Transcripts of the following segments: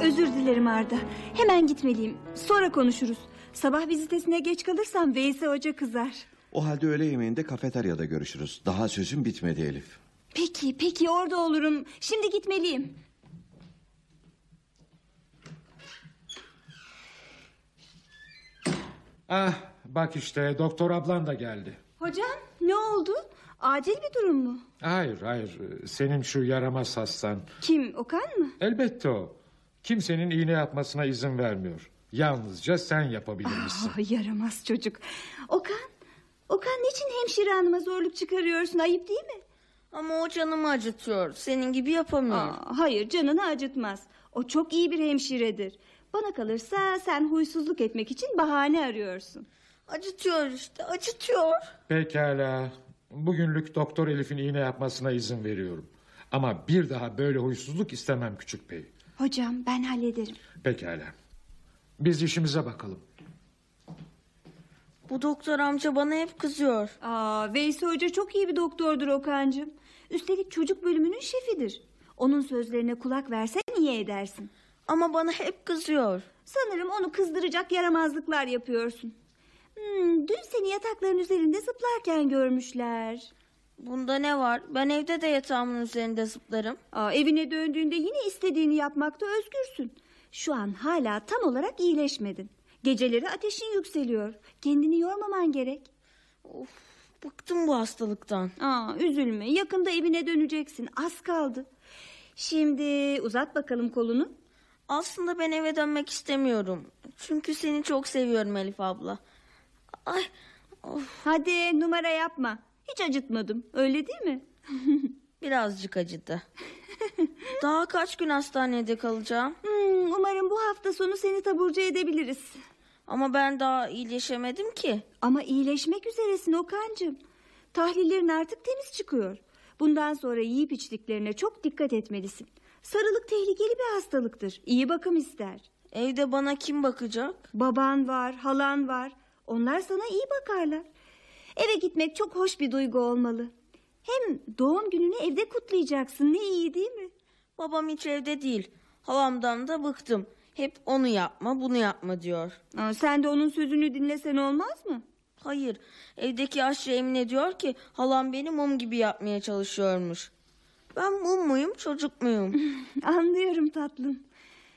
Özür dilerim Arda. Hemen gitmeliyim. Sonra konuşuruz. Sabah vizitesine geç kalırsam Veysi Hoca kızar. O halde öğle yemeğinde kafeteryada görüşürüz. Daha sözüm bitmedi Elif. Peki, peki orada olurum. Şimdi gitmeliyim. Ah bak işte doktor ablan da geldi. Hocam ne oldu? Acil bir durum mu? Hayır hayır senin şu yaramaz hastan. Kim Okan mı? Elbette o. Kimsenin iğne yapmasına izin vermiyor. Yalnızca sen yapabilirsin. Ah, yaramaz çocuk. Okan, Okan niçin hemşire hanıma zorluk çıkarıyorsun? Ayıp değil mi? Ama o canımı acıtıyor. Senin gibi yapamıyor. Aa, hayır canını acıtmaz. O çok iyi bir hemşiredir. Bana kalırsa sen huysuzluk etmek için bahane arıyorsun. Acıtıyor işte acıtıyor. Pekala. Bugünlük doktor Elif'in iğne yapmasına izin veriyorum. Ama bir daha böyle huysuzluk istemem küçük bey. Hocam ben hallederim. Pekala. Biz işimize bakalım. Bu doktor amca bana hep kızıyor. Aa, Veysi Hoca çok iyi bir doktordur Okan'cığım. Üstelik çocuk bölümünün şefidir. Onun sözlerine kulak versen iyi edersin. Ama bana hep kızıyor. Sanırım onu kızdıracak yaramazlıklar yapıyorsun. Hmm, dün seni yatakların üzerinde zıplarken görmüşler. Bunda ne var? Ben evde de yatağımın üzerinde zıplarım. Aa, evine döndüğünde yine istediğini yapmakta özgürsün. Şu an hala tam olarak iyileşmedin. Geceleri ateşin yükseliyor. Kendini yormaman gerek. Of, bıktım bu hastalıktan. Aa, üzülme yakında evine döneceksin az kaldı. Şimdi uzat bakalım kolunu. Aslında ben eve dönmek istemiyorum. Çünkü seni çok seviyorum Elif abla. Ay, of, Hadi numara yapma. Hiç acıtmadım öyle değil mi? birazcık acıdı. Daha kaç gün hastanede kalacağım? Hmm, umarım bu hafta sonu seni taburcu edebiliriz. Ama ben daha iyileşemedim ki. Ama iyileşmek üzeresin Okan'cığım. Tahlillerin artık temiz çıkıyor. Bundan sonra yiyip içtiklerine çok dikkat etmelisin. Sarılık tehlikeli bir hastalıktır. İyi bakım ister. Evde bana kim bakacak? Baban var, halan var. Onlar sana iyi bakarlar. Eve gitmek çok hoş bir duygu olmalı. Hem doğum gününü evde kutlayacaksın. Ne iyi değil mi? Babam hiç evde değil. Halamdan da bıktım. Hep onu yapma bunu yapma diyor. Aa, sen de onun sözünü dinlesen olmaz mı? Hayır evdeki aşçı Emine diyor ki halam beni mum gibi yapmaya çalışıyormuş. Ben mum muyum çocuk muyum? Anlıyorum tatlım.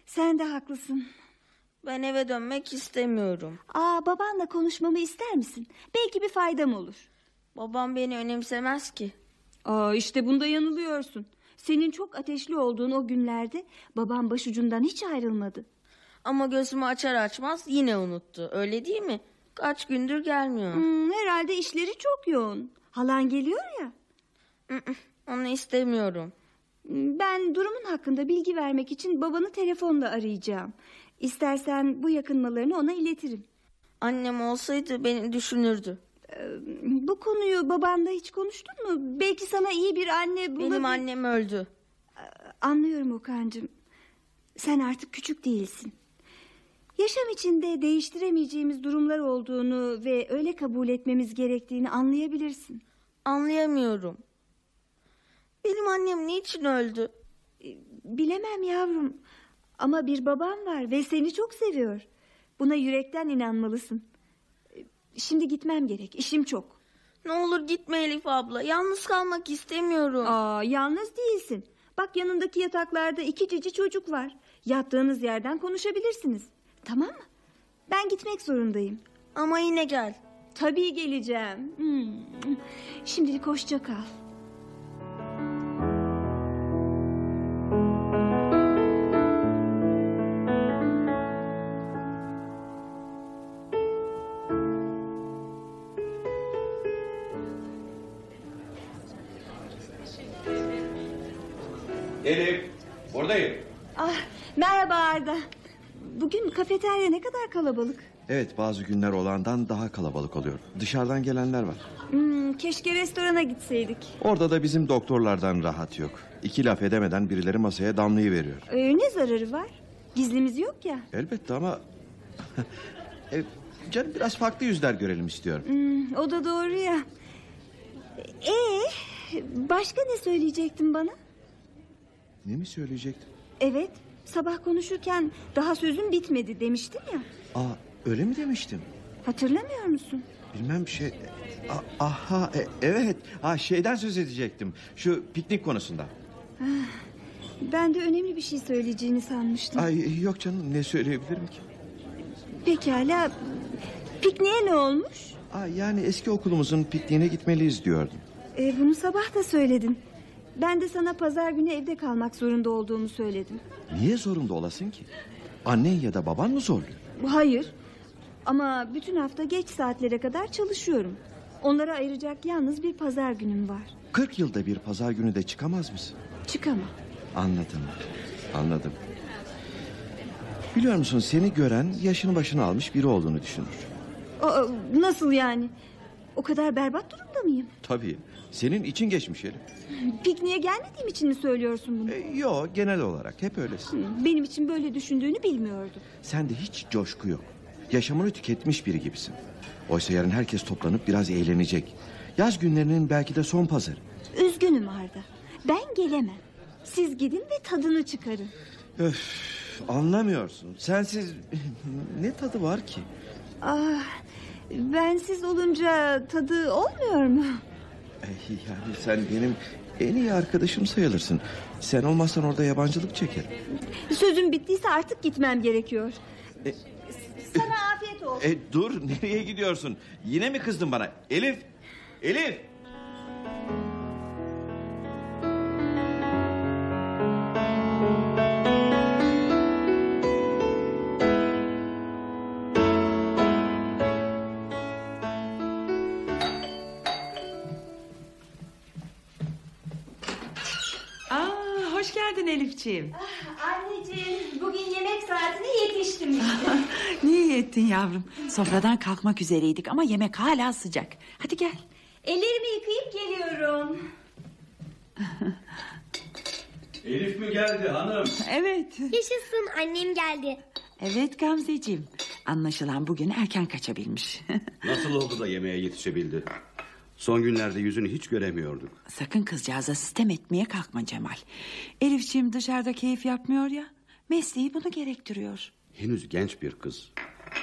Sen de haklısın. ben eve dönmek istemiyorum. Aa, babanla konuşmamı ister misin? Belki bir faydam olur. Babam beni önemsemez ki. Aa, işte bunda yanılıyorsun. Senin çok ateşli olduğun o günlerde babam başucundan hiç ayrılmadı. Ama gözümü açar açmaz yine unuttu. Öyle değil mi? Kaç gündür gelmiyor. Hmm, herhalde işleri çok yoğun. Halan geliyor ya. Onu istemiyorum. Ben durumun hakkında bilgi vermek için babanı telefonla arayacağım. İstersen bu yakınmalarını ona iletirim. Annem olsaydı beni düşünürdü. Ee, Bu konuyu babanla hiç konuştun mu? Belki sana iyi bir anne bulabilir. Benim annem öldü. Anlıyorum Okan'cığım. Sen artık küçük değilsin. Yaşam içinde değiştiremeyeceğimiz durumlar olduğunu ve öyle kabul etmemiz gerektiğini anlayabilirsin. Anlayamıyorum. Benim annem niçin öldü? Bilemem yavrum ama bir babam var ve seni çok seviyor. Buna yürekten inanmalısın. Şimdi gitmem gerek işim çok. Ne olur gitme Elif abla. Yalnız kalmak istemiyorum. Aa, yalnız değilsin. Bak yanındaki yataklarda iki cici çocuk var. Yattığınız yerden konuşabilirsiniz. Tamam mı? Ben gitmek zorundayım. Ama yine gel. Tabii geleceğim. Hmm. Şimdilik hoşça kal. Kafeterya ne kadar kalabalık. Evet bazı günler olandan daha kalabalık oluyor. Dışarıdan gelenler var. Hmm, keşke restorana gitseydik. Orada da bizim doktorlardan rahat yok. İki laf edemeden birileri masaya damlayı veriyor. Ee, ne zararı var? Gizlimiz yok ya. Elbette ama... E, Canım biraz farklı yüzler görelim istiyorum. Hmm, o da doğru ya. Ee, başka ne söyleyecektin bana? Ne mi söyleyecektim? Evet, sabah konuşurken daha sözüm bitmedi demiştin ya. Aa öyle mi demiştim? Hatırlamıyor musun? Bilmem bir şey. A- aha e- evet. Ha şeyden söz edecektim. Şu piknik konusunda. Ben de önemli bir şey söyleyeceğini sanmıştım. Ay yok canım ne söyleyebilirim ki? Pekala, pikniğe ne olmuş? Aa, yani eski okulumuzun pikniğine gitmeliyiz diyordum. Ee, bunu sabah da söyledin. Ben de sana pazar günü evde kalmak zorunda olduğumu söyledim. Niye zorunda olasın ki? Annen ya da baban mı zorluyor? Hayır. Ama bütün hafta geç saatlere kadar çalışıyorum. Onlara ayıracak yalnız bir pazar günüm var. 40 yılda bir pazar günü de çıkamaz mısın? Çıkamam. Anladım. Anladım. Biliyor musun seni gören yaşını başını almış biri olduğunu düşünür. Aa, nasıl yani? O kadar berbat durumda mıyım? Tabii. Senin için geçmiş Elif. Pikniğe gelmediğim için mi söylüyorsun bunu? E, yo genel olarak hep öylesin. Benim için böyle düşündüğünü bilmiyordum. Sende hiç coşku yok. Yaşamını tüketmiş biri gibisin. Oysa yarın herkes toplanıp biraz eğlenecek. Yaz günlerinin belki de son pazarı. Üzgünüm Arda. Ben gelemem. Siz gidin ve tadını çıkarın. Öf, anlamıyorsun. Sensiz ne tadı var ki? Ah, bensiz olunca tadı olmuyor mu? Yani sen benim en iyi arkadaşım sayılırsın. Sen olmazsan orada yabancılık çekerim. Sözüm bittiyse artık gitmem gerekiyor. E, Sana afiyet olsun. E dur nereye gidiyorsun? Yine mi kızdın bana? Elif! Elif! Geldin Elifciğim. Anneciğim bugün yemek saatine yetiştim işte. Niye iyi ettin yavrum? Sofradan kalkmak üzereydik ama yemek hala sıcak. Hadi gel. Ellerimi yıkayıp geliyorum. Elif mi geldi hanım? Evet. Yaşasın annem geldi. Evet Gamzeciğim. Anlaşılan bugün erken kaçabilmiş. Nasıl oldu da yemeğe yetişebildi? Son günlerde yüzünü hiç göremiyorduk. Sakın kızcağıza sistem etmeye kalkma Cemal. Elifciğim dışarıda keyif yapmıyor ya. Mesleği bunu gerektiriyor. Henüz genç bir kız.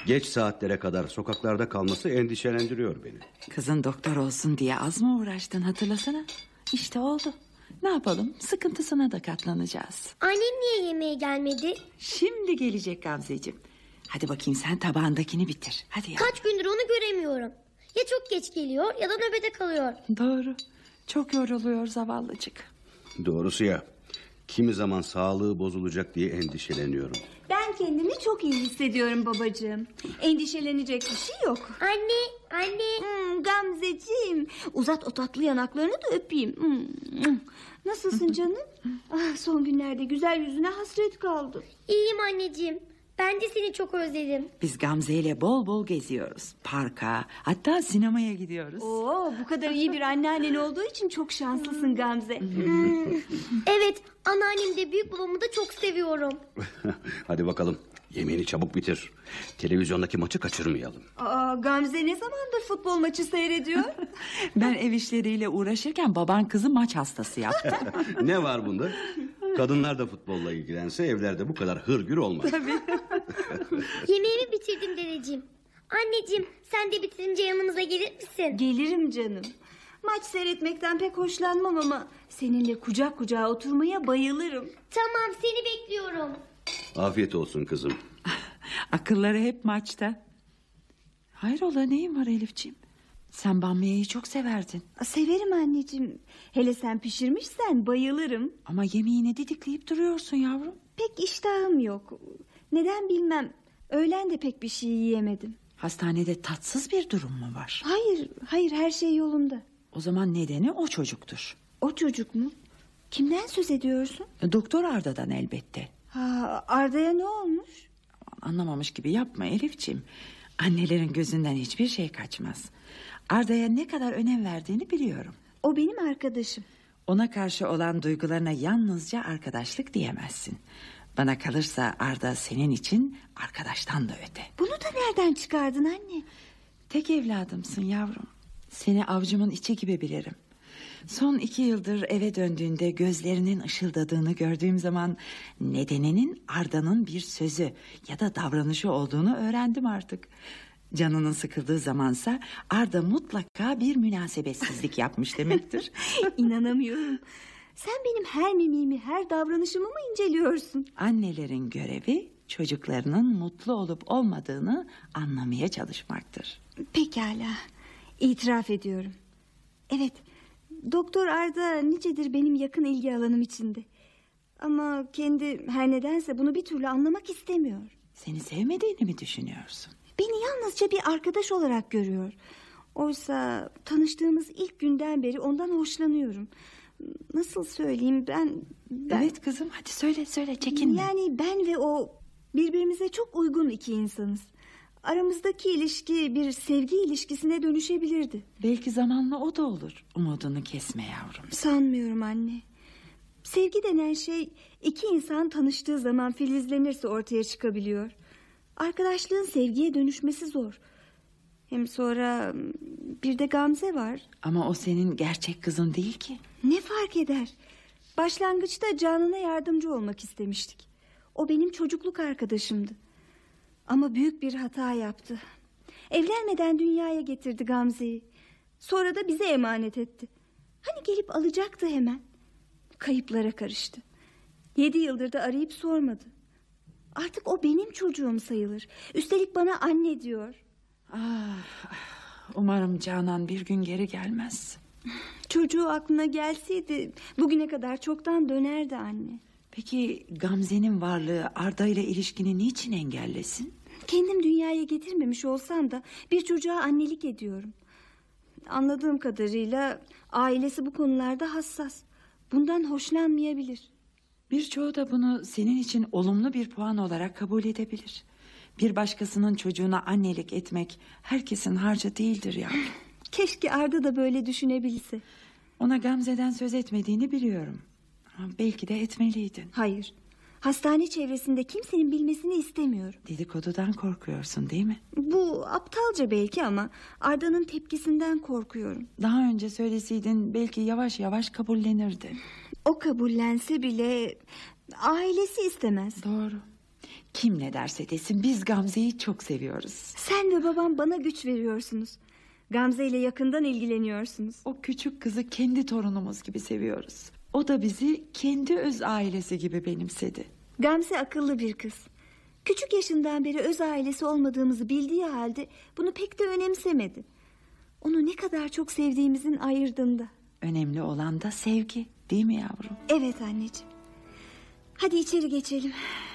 Geç saatlere kadar sokaklarda kalması endişelendiriyor beni. Kızın doktor olsun diye az mı uğraştın hatırlasana. İşte oldu. Ne yapalım sıkıntısına da katlanacağız. Annem niye yemeğe gelmedi? Şimdi gelecek Gamzeciğim. Hadi bakayım sen tabağındakini bitir. Hadi ya. Kaç gündür onu göremiyorum. Ya çok geç geliyor ya da nöbete kalıyor. Doğru. Çok yoruluyor zavallıcık. Doğrusu ya. Kimi zaman sağlığı bozulacak diye endişeleniyorum. Ben kendimi çok iyi hissediyorum babacığım. Endişelenecek bir şey yok. Anne, anne. Hmm, Gamzeciğim uzat o tatlı yanaklarını da öpeyim. Hmm. Nasılsın canım? Ah, son günlerde güzel yüzüne hasret kaldım. İyiyim anneciğim. Ben de seni çok özledim. Biz Gamze ile bol bol geziyoruz. Parka hatta sinemaya gidiyoruz. Oo, bu kadar iyi bir anneannen olduğu için çok şanslısın Gamze. Evet, anneannem de büyük babamı da çok seviyorum. Hadi bakalım. Yemeğini çabuk bitir. Televizyondaki maçı kaçırmayalım. Aa, Gamze ne zamandır futbol maçı seyrediyor? Ben ev işleriyle uğraşırken baban kızı maç hastası yaptı. ne var bunda? Kadınlar da futbolla ilgilense evlerde bu kadar hırgür olmaz. Yemeğimi bitirdim dedeciğim. Anneciğim, sen de bitirince yanımıza gelir misin? Gelirim canım. Maç seyretmekten pek hoşlanmam ama seninle kucak kucağa oturmaya bayılırım. Tamam, seni bekliyorum. Afiyet olsun kızım. Akılları hep maçta. Hayrola neyin var Elifciğim? Sen bamyayı çok severdin. Severim anneciğim. Hele sen pişirmişsen bayılırım. Ama yemeğini didikleyip duruyorsun yavrum. Pek iştahım yok. Neden bilmem. Öğlen de pek bir şey yiyemedim. Hastanede tatsız bir durum mu var? Hayır, hayır her şey yolunda. O zaman nedeni o çocuktur. O çocuk mu? Kimden söz ediyorsun? Doktor Arda'dan elbette. Ha, Arda'ya ne olmuş? Anlamamış gibi yapma Elifciğim. Annelerin gözünden hiçbir şey kaçmaz. Arda'ya ne kadar önem verdiğini biliyorum. O benim arkadaşım. Ona karşı olan duygularına yalnızca arkadaşlık diyemezsin. Bana kalırsa Arda senin için arkadaştan da öte. Bunu da nereden çıkardın anne? Tek evladımsın yavrum. Seni avcumun içi gibi bilirim. Son iki yıldır eve döndüğünde gözlerinin ışıldadığını gördüğüm zaman... ...nedeninin Arda'nın bir sözü ya da davranışı olduğunu öğrendim artık. Canının sıkıldığı zamansa Arda mutlaka bir münasebetsizlik yapmış demektir. İnanamıyorum. Sen benim her mimimi, her davranışımı mı inceliyorsun? Annelerin görevi çocuklarının mutlu olup olmadığını anlamaya çalışmaktır. Pekala. İtiraf ediyorum. Evet. Doktor Arda nicedir benim yakın ilgi alanım içinde. Ama kendi her nedense bunu bir türlü anlamak istemiyor. Seni sevmediğini mi düşünüyorsun? Beni yalnızca bir arkadaş olarak görüyor. Oysa tanıştığımız ilk günden beri ondan hoşlanıyorum. Nasıl söyleyeyim ben... ben Evet kızım hadi söyle söyle çekinme. Yani ben ve o birbirimize çok uygun iki insanız. Aramızdaki ilişki bir sevgi ilişkisine dönüşebilirdi. Belki zamanla o da olur. Umudunu kesme yavrum. Sanmıyorum anne. Sevgi denen şey iki insan tanıştığı zaman filizlenirse ortaya çıkabiliyor. Arkadaşlığın sevgiye dönüşmesi zor. Hem sonra bir de Gamze var. Ama o senin gerçek kızın değil ki. Ne fark eder? Başlangıçta Canan'a yardımcı olmak istemiştik. O benim çocukluk arkadaşımdı. Ama büyük bir hata yaptı. Evlenmeden dünyaya getirdi Gamze'yi. Sonra da bize emanet etti. Hani gelip alacaktı hemen. Kayıplara karıştı. Yedi yıldır da arayıp sormadı. Artık o benim çocuğum sayılır. Üstelik bana anne diyor. Ah, umarım Canan bir gün geri gelmez. Çocuğu aklına gelseydi bugüne kadar çoktan dönerdi anne. Peki Gamze'nin varlığı Arda ile ilişkini niçin engellesin? Kendim dünyaya getirmemiş olsam da bir çocuğa annelik ediyorum. Anladığım kadarıyla ailesi bu konularda hassas. Bundan hoşlanmayabilir. Birçoğu da bunu senin için olumlu bir puan olarak kabul edebilir. Bir başkasının çocuğuna annelik etmek herkesin harcı değildir yavrum. Keşke Arda da böyle düşünebilse. Ona Gamze'den söz etmediğini biliyorum. Belki de etmeliydin. Hayır. Hastane çevresinde kimsenin bilmesini istemiyorum. Dedikodudan korkuyorsun değil mi? Bu aptalca belki ama Arda'nın tepkisinden korkuyorum. Daha önce söyleseydin belki yavaş yavaş kabullenirdi. O kabullense bile ailesi istemez. Doğru. Kim ne derse desin biz Gamze'yi çok seviyoruz. Sen ve babam bana güç veriyorsunuz. Gamze ile yakından ilgileniyorsunuz. O küçük kızı kendi torunumuz gibi seviyoruz. O da bizi kendi öz ailesi gibi benimsedi. Gamze akıllı bir kız. Küçük yaşından beri öz ailesi olmadığımızı bildiği halde bunu pek de önemsemedi. Onu ne kadar çok sevdiğimizin ayırdığında. Önemli olan da sevgi değil mi yavrum? Evet anneciğim. Hadi içeri geçelim.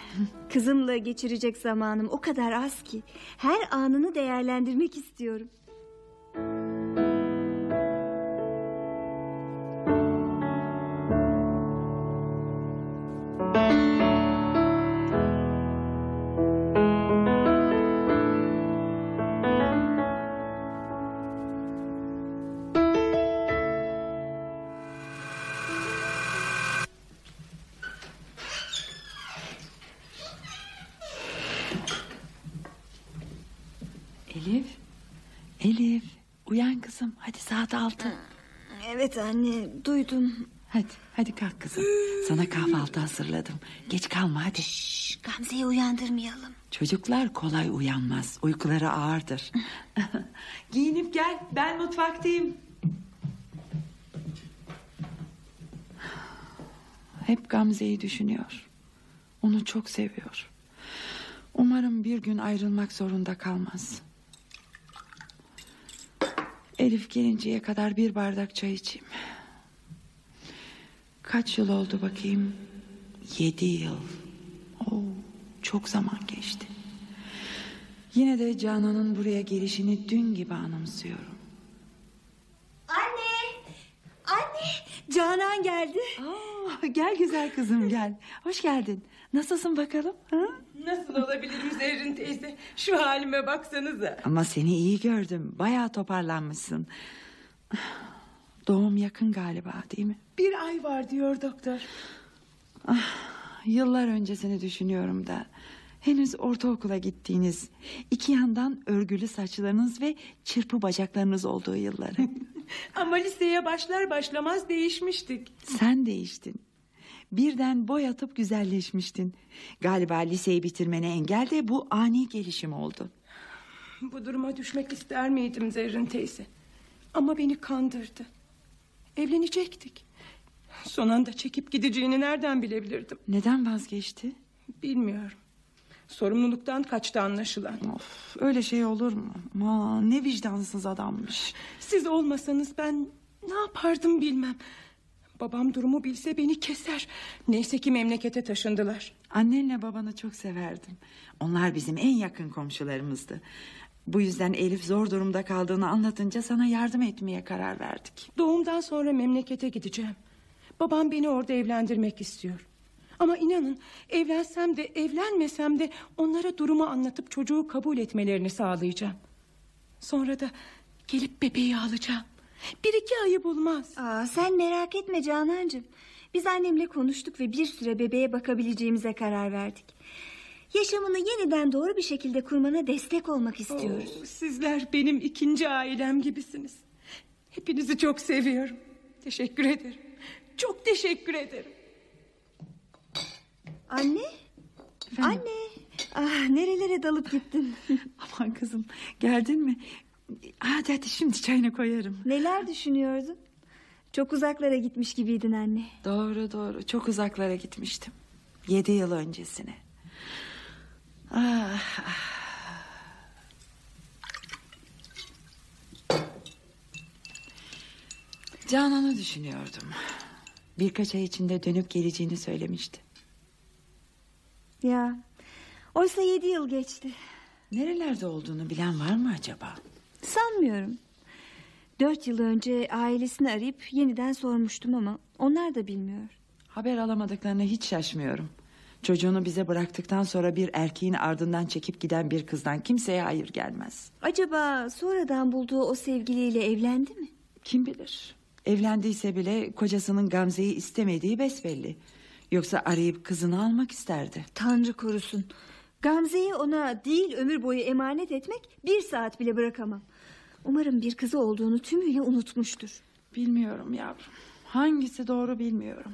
Kızımla geçirecek zamanım o kadar az ki. Her anını değerlendirmek istiyorum. Hadi saat altı. Evet anne duydum. Hadi hadi kalk kızım. Sana kahvaltı hazırladım. Geç kalma hadi. Şş, Gamze'yi uyandırmayalım. Çocuklar kolay uyanmaz. Uykuları ağırdır. Giyinip gel. Ben mutfaktayım. Hep Gamze'yi düşünüyor. Onu çok seviyor. Umarım bir gün ayrılmak zorunda kalmaz. Elif gelinceye kadar bir bardak çay içeyim. Kaç yıl oldu bakayım? Yedi yıl. Oo, çok zaman geçti. Yine de Canan'ın buraya gelişini dün gibi anımsıyorum. Anne! Anne! Canan geldi. Aa, gel güzel kızım gel. Hoş geldin. Nasılsın bakalım? Ha? Nasıl olabilirim Zerrin teyze? Şu halime baksanıza. Ama seni iyi gördüm. Bayağı toparlanmışsın. Doğum yakın galiba değil mi? Bir ay var diyor doktor. Yıllar öncesini düşünüyorum da henüz ortaokula gittiğiniz iki yandan örgülü saçlarınız ve çırpı bacaklarınız olduğu yılları. Ama liseye başlar başlamaz değişmiştik. Sen değiştin. Birden boy atıp güzelleşmiştin. Galiba liseyi bitirmene engel de bu ani gelişim oldu. Bu duruma düşmek ister miydim Zerrin teyze? Ama beni kandırdı. Evlenecektik. Son anda çekip gideceğini nereden bilebilirdim? Neden vazgeçti? Bilmiyorum. Sorumluluktan kaçtı anlaşılan. Of, öyle şey olur mu? Aman, ne vicdansız adammış. Siz olmasanız ben ne yapardım bilmem. Babam durumu bilse beni keser. Neyse ki memlekete taşındılar. Annenle babanı çok severdim. Onlar bizim en yakın komşularımızdı. Bu yüzden Elif zor durumda kaldığını anlatınca sana yardım etmeye karar verdik. Doğumdan sonra memlekete gideceğim. Babam beni orada evlendirmek istiyor. Ama inanın evlensem de evlenmesem de onlara durumu anlatıp çocuğu kabul etmelerini sağlayacağım. Sonra da gelip bebeği alacağım. Bir iki ayı bulmaz. Aa, sen merak etme Canancığım. Biz annemle konuştuk ve bir süre bebeğe bakabileceğimize karar verdik. Yaşamını yeniden doğru bir şekilde kurmana destek olmak istiyoruz. Oo, sizler benim ikinci ailem gibisiniz. Hepinizi çok seviyorum. Teşekkür ederim. Çok teşekkür ederim. Anne? Anne. Ah, nerelere dalıp gittin? Aman kızım geldin mi? Hadi hadi şimdi çayını koyarım. Neler düşünüyordun? Çok uzaklara gitmiş gibiydin anne. Doğru doğru çok uzaklara gitmiştim. Yedi yıl öncesine. Ah, ah. Canan'ı düşünüyordum. Birkaç ay içinde dönüp geleceğini söylemişti. Ya. Oysa yedi yıl geçti. Nerelerde olduğunu bilen var mı acaba? Sanmıyorum. Dört yıl önce ailesini arayıp yeniden sormuştum ama onlar da bilmiyor. Haber alamadıklarına hiç şaşmıyorum. Çocuğunu bize bıraktıktan sonra bir erkeğin ardından çekip giden bir kızdan kimseye hayır gelmez. Acaba sonradan bulduğu o sevgiliyle evlendi mi? Kim bilir? Evlendiyse bile kocasının Gamze'yi istemediği besbelli. Yoksa arayıp kızını almak isterdi. Tanrı korusun. Gamze'yi ona değil ömür boyu emanet etmek bir saat bile bırakamam. Umarım bir kızı olduğunu tümüyle unutmuştur. Bilmiyorum yavrum. Hangisi doğru bilmiyorum.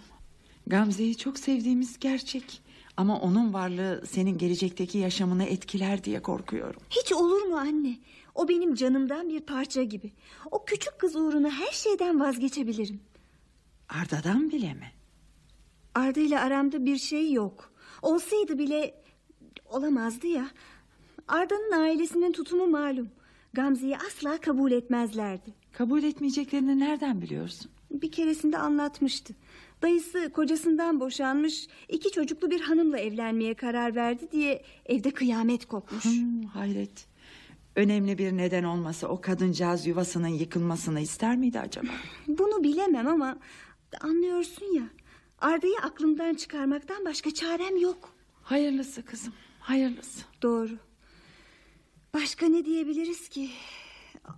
Gamze'yi çok sevdiğimiz gerçek. Ama onun varlığı senin gelecekteki yaşamını etkiler diye korkuyorum. Hiç olur mu anne? O benim canımdan bir parça gibi. O küçük kız uğruna her şeyden vazgeçebilirim. Arda'dan bile mi? Arda ile aramda bir şey yok. Olsaydı bile olamazdı ya. Arda'nın ailesinin tutumu malum. Gamze'yi asla kabul etmezlerdi. Kabul etmeyeceklerini nereden biliyorsun? Bir keresinde anlatmıştı. Dayısı kocasından boşanmış, iki çocuklu bir hanımla evlenmeye karar verdi diye evde kıyamet kopmuş. Hmm, hayret. Önemli bir neden olmasa o kadıncağız yuvasının yıkılmasını ister miydi acaba? Bunu bilemem ama anlıyorsun ya. Arda'yı aklımdan çıkarmaktan başka çarem yok. Hayırlısı kızım, hayırlısı. Doğru. Başka ne diyebiliriz ki?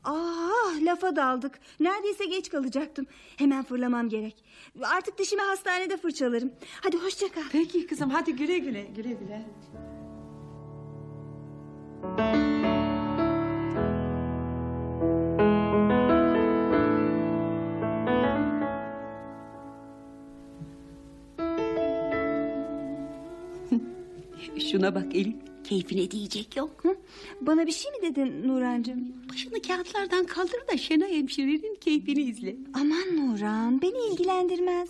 Ah lafa daldık. Neredeyse geç kalacaktım. Hemen fırlamam gerek. Artık dişimi hastanede fırçalarım. Hadi hoşça kal. Peki kızım hadi güle güle güle güle. Şuna bak Elif. Keyfine diyecek yok. Hı? Bana bir şey mi dedin Nurancığım? Başını kağıtlardan kaldır da Şenay hemşirenin keyfini izle. Aman Nuran beni ilgilendirmez.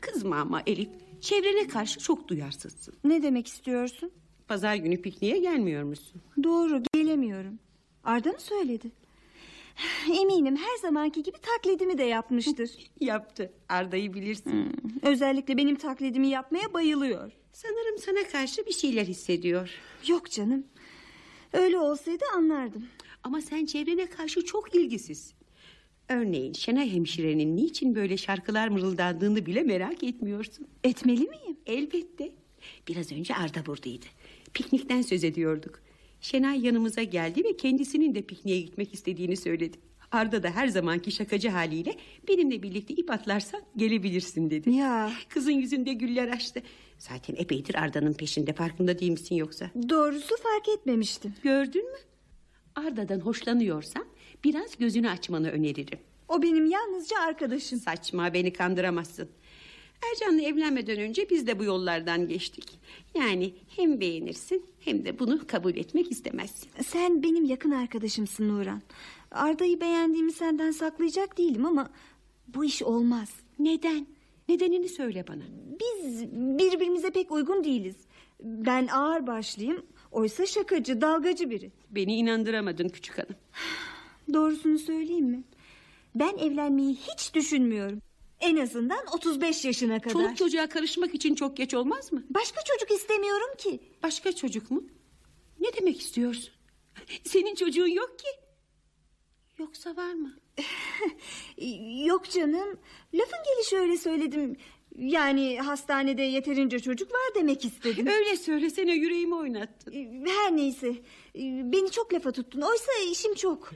Kızma ama Elif. Çevrene karşı çok duyarsızsın. Ne demek istiyorsun? Pazar günü pikniğe gelmiyor musun? Doğru gelemiyorum. Arda mı söyledi? Eminim her zamanki gibi taklidimi de yapmıştır. Yaptı. Arda'yı bilirsin. Hmm, Özellikle benim taklidimi yapmaya bayılıyor. Sanırım sana karşı bir şeyler hissediyor. Yok canım. Öyle olsaydı anlardım. Ama sen çevrene karşı çok ilgisiz. Örneğin Şenay hemşirenin niçin böyle şarkılar mırıldandığını bile merak etmiyorsun. Etmeli miyim? Elbette. Biraz önce Arda buradaydı. Piknikten söz ediyorduk. Şenay yanımıza geldi ve kendisinin de pikniğe gitmek istediğini söyledi. Arda da her zamanki şakacı haliyle benimle birlikte ip atlarsan gelebilirsin dedi. Ya Kızın yüzünde güller açtı. Zaten epeydir Arda'nın peşinde farkında değil misin yoksa? Doğrusu fark etmemiştim. Gördün mü? Arda'dan hoşlanıyorsan biraz gözünü açmanı öneririm. O benim yalnızca arkadaşım. Saçma beni kandıramazsın. Ercan'la evlenmeden önce biz de bu yollardan geçtik. Yani hem beğenirsin hem de bunu kabul etmek istemezsin. Sen benim yakın arkadaşımsın Nuran. Arda'yı beğendiğimi senden saklayacak değilim ama bu iş olmaz. Neden? Nedenini söyle bana. Biz birbirimize pek uygun değiliz. Ben ağır başlıyım. Oysa şakacı, dalgacı biri. Beni inandıramadın küçük hanım. Doğrusunu söyleyeyim mi? Ben evlenmeyi hiç düşünmüyorum. En azından 35 yaşına kadar. Çoluk çocuğa karışmak için çok geç olmaz mı? Başka çocuk istemiyorum ki. Başka çocuk mu? Ne demek istiyorsun? Senin çocuğun yok ki. Yoksa var mı? Yok canım. Lafın gelişi öyle söyledim. Yani hastanede yeterince çocuk var demek istedim. Öyle söylesene yüreğimi oynattın. Her neyse. Beni çok lafa tuttun. Oysa işim çok.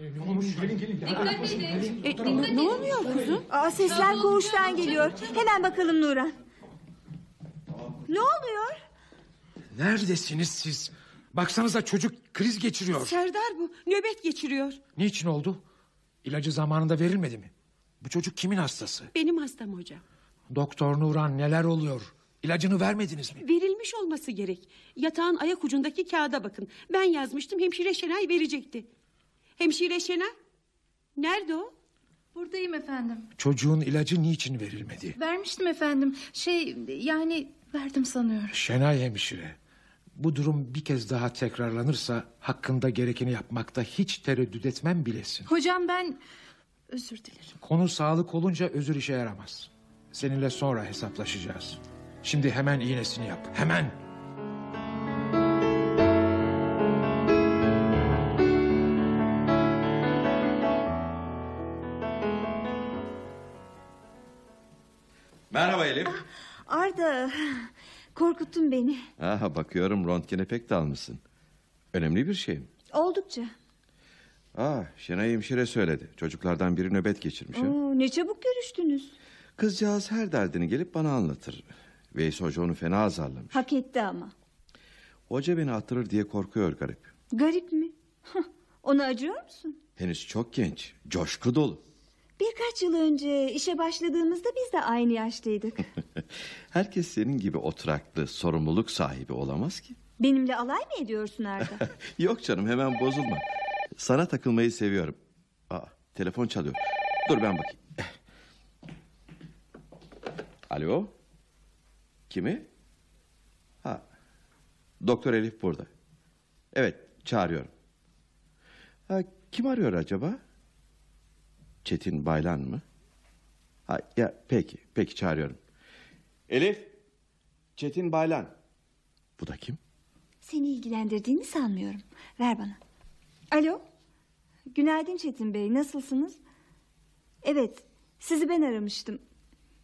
E, ne oluyor kuzum? Aa, sesler koğuştan geliyor. Hemen bakalım Nuran. Ne oluyor? Neredesiniz siz? Baksanıza çocuk kriz geçiriyor. Serdar bu nöbet geçiriyor. Niçin oldu? İlacı zamanında verilmedi mi? Bu çocuk kimin hastası? Benim hastam hocam. Doktor Nuran neler oluyor? İlacını vermediniz mi? Verilmiş olması gerek. Yatağın ayak ucundaki kağıda bakın. Ben yazmıştım hemşire Şenay verecekti. Hemşire Şenay? Nerede o? Buradayım efendim. Çocuğun ilacı niçin verilmedi? Vermiştim efendim. Şey yani verdim sanıyorum. Şenay hemşire. Bu durum bir kez daha tekrarlanırsa hakkında gerekeni yapmakta hiç tereddüt etmem bilesin. Hocam ben özür dilerim. Konu sağlık olunca özür işe yaramaz. Seninle sonra hesaplaşacağız. Şimdi hemen iğnesini yap. Hemen. Merhaba Elif. Arda korkuttun beni. Aha, bakıyorum röntgene pek dalmışsın. Önemli bir şey mi? Oldukça. Aa, Şenay hemşire söyledi. Çocuklardan biri nöbet geçirmiş. Oo, ne çabuk görüştünüz. Kızcağız her derdini gelip bana anlatır. Veys Hoca onu fena azarlamış. Hak etti ama. Hoca beni attırır diye korkuyor garip. Garip mi? Ona acıyor musun? Henüz çok genç, coşku dolu. Birkaç yıl önce işe başladığımızda biz de aynı yaştaydık. Herkes senin gibi oturaklı, sorumluluk sahibi olamaz ki. Benimle alay mı ediyorsun Arda? Yok canım hemen bozulma. Sana takılmayı seviyorum. Aa, telefon çalıyor. Dur ben bakayım. Alo? Kimi? Ha. Doktor Elif burada. Evet çağırıyorum. Ha, kim arıyor acaba? Çetin Baylan mı? Ha, ya peki peki çağırıyorum. Elif. Çetin Baylan. Bu da kim? Seni ilgilendirdiğini sanmıyorum. Ver bana. Alo. Günaydın Çetin Bey. Nasılsınız? Evet. Sizi ben aramıştım.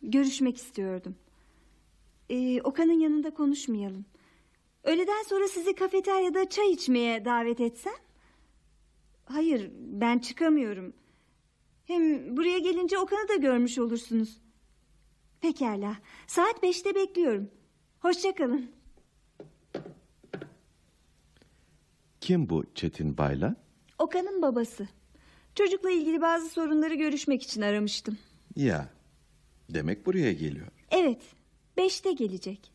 Görüşmek istiyordum. Ee, Okan'ın yanında konuşmayalım. Öğleden sonra sizi kafeteryada çay içmeye davet etsem? Hayır, ben çıkamıyorum. Hem buraya gelince Okan'ı da görmüş olursunuz. Pekala. Saat beşte bekliyorum. Hoşça kalın. Kim bu Çetin Baylan? Okan'ın babası. Çocukla ilgili bazı sorunları görüşmek için aramıştım. Ya demek buraya geliyor. Evet, beşte gelecek.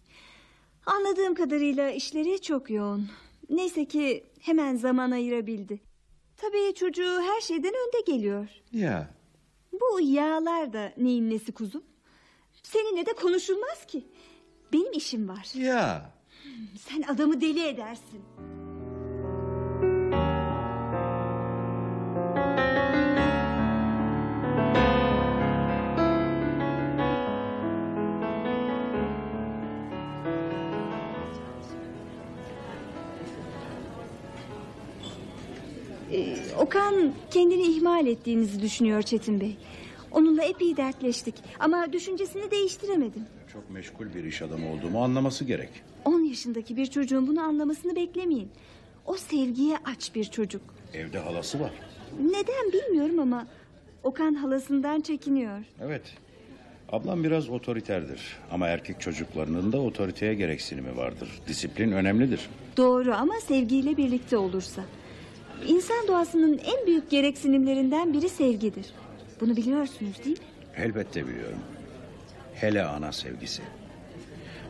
Anladığım kadarıyla işleri çok yoğun. Neyse ki hemen zaman ayırabildi. Tabii çocuğu her şeyden önde geliyor. Ya Bu yağlar da neyin nesi kuzum? Seninle de konuşulmaz ki. Benim işim var. ya Sen adamı deli edersin. Okan kendini ihmal ettiğinizi düşünüyor Çetin Bey. Onunla epey dertleştik ama düşüncesini değiştiremedim. Çok meşgul bir iş adamı olduğumu anlaması gerek. 10 yaşındaki bir çocuğun bunu anlamasını beklemeyin. O sevgiye aç bir çocuk. Evde halası var. Neden bilmiyorum ama Okan halasından çekiniyor. Evet. Ablam biraz otoriterdir. Ama erkek çocuklarının da otoriteye gereksinimi vardır. Disiplin önemlidir. Doğru ama sevgiyle birlikte olursa. İnsan doğasının en büyük gereksinimlerinden biri sevgidir. Bunu biliyorsunuz değil mi? Elbette biliyorum. Hele ana sevgisi.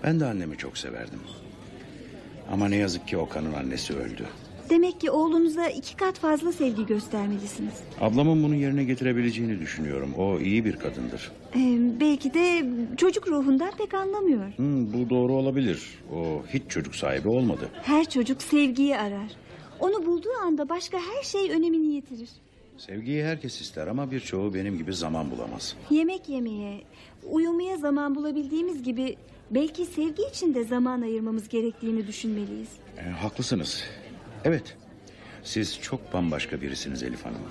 Ben de annemi çok severdim. Ama ne yazık ki Okan'ın annesi öldü. Demek ki oğlunuza iki kat fazla sevgi göstermelisiniz. Ablamın bunu yerine getirebileceğini düşünüyorum. O iyi bir kadındır. Ee, belki de çocuk ruhundan pek anlamıyor. Hmm, bu doğru olabilir. O hiç çocuk sahibi olmadı. Her çocuk sevgiyi arar. Onu bulduğu anda başka her şey önemini yitirir. Sevgiyi herkes ister ama birçoğu benim gibi zaman bulamaz. Yemek yemeye, uyumaya zaman bulabildiğimiz gibi... ...belki sevgi için de zaman ayırmamız gerektiğini düşünmeliyiz. E, haklısınız. Evet. Siz çok bambaşka birisiniz Elif Hanım.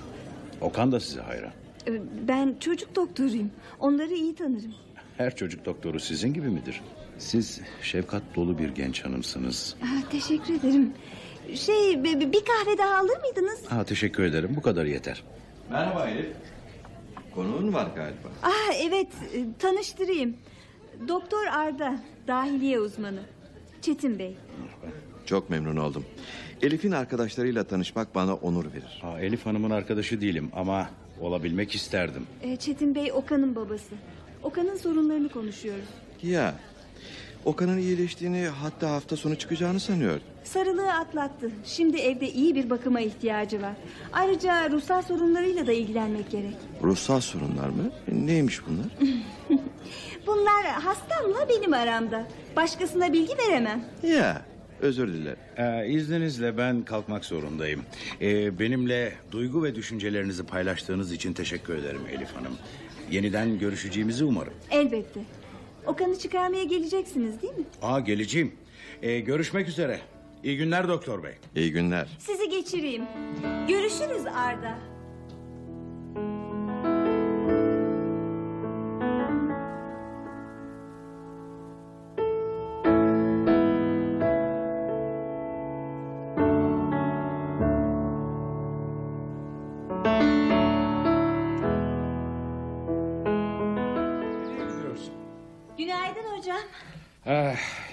Okan da size hayran. Ee, Ben çocuk doktoruyum. Onları iyi tanırım. Her çocuk doktoru sizin gibi midir? Siz şefkat dolu bir genç hanımsınız. Ah, teşekkür ederim. Şey bi- bi- bir kahve daha alır mıydınız? Ha, teşekkür ederim. Bu kadar yeter. Merhaba Elif. Konuğun var galiba. Ah evet e, tanıştırayım. Doktor Arda dahiliye uzmanı. Çetin Bey. Çok memnun oldum. Elif'in arkadaşlarıyla tanışmak bana onur verir. Ha, Elif Hanım'ın arkadaşı değilim ama olabilmek isterdim. E, Çetin Bey Okan'ın babası. Okan'ın sorunlarını konuşuyoruz. Ya Okan'ın iyileştiğini hatta hafta sonu çıkacağını sanıyordum. Sarılığı atlattı. Şimdi evde iyi bir bakıma ihtiyacı var. Ayrıca ruhsal sorunlarıyla da ilgilenmek gerek. Ruhsal sorunlar mı? Neymiş bunlar? Bunlar hastamla benim aramda. Başkasına bilgi veremem. ya özür dilerim. Ee, izninizle ben kalkmak zorundayım. Ee, benimle duygu ve düşüncelerinizi paylaştığınız için teşekkür ederim Elif Hanım. Yeniden görüşeceğimizi umarım. Elbette. Okan'ı çıkarmaya geleceksiniz değil mi? Aa geleceğim. Ee, görüşmek üzere. İyi günler doktor bey. İyi günler. Sizi geçireyim. Görüşürüz Arda.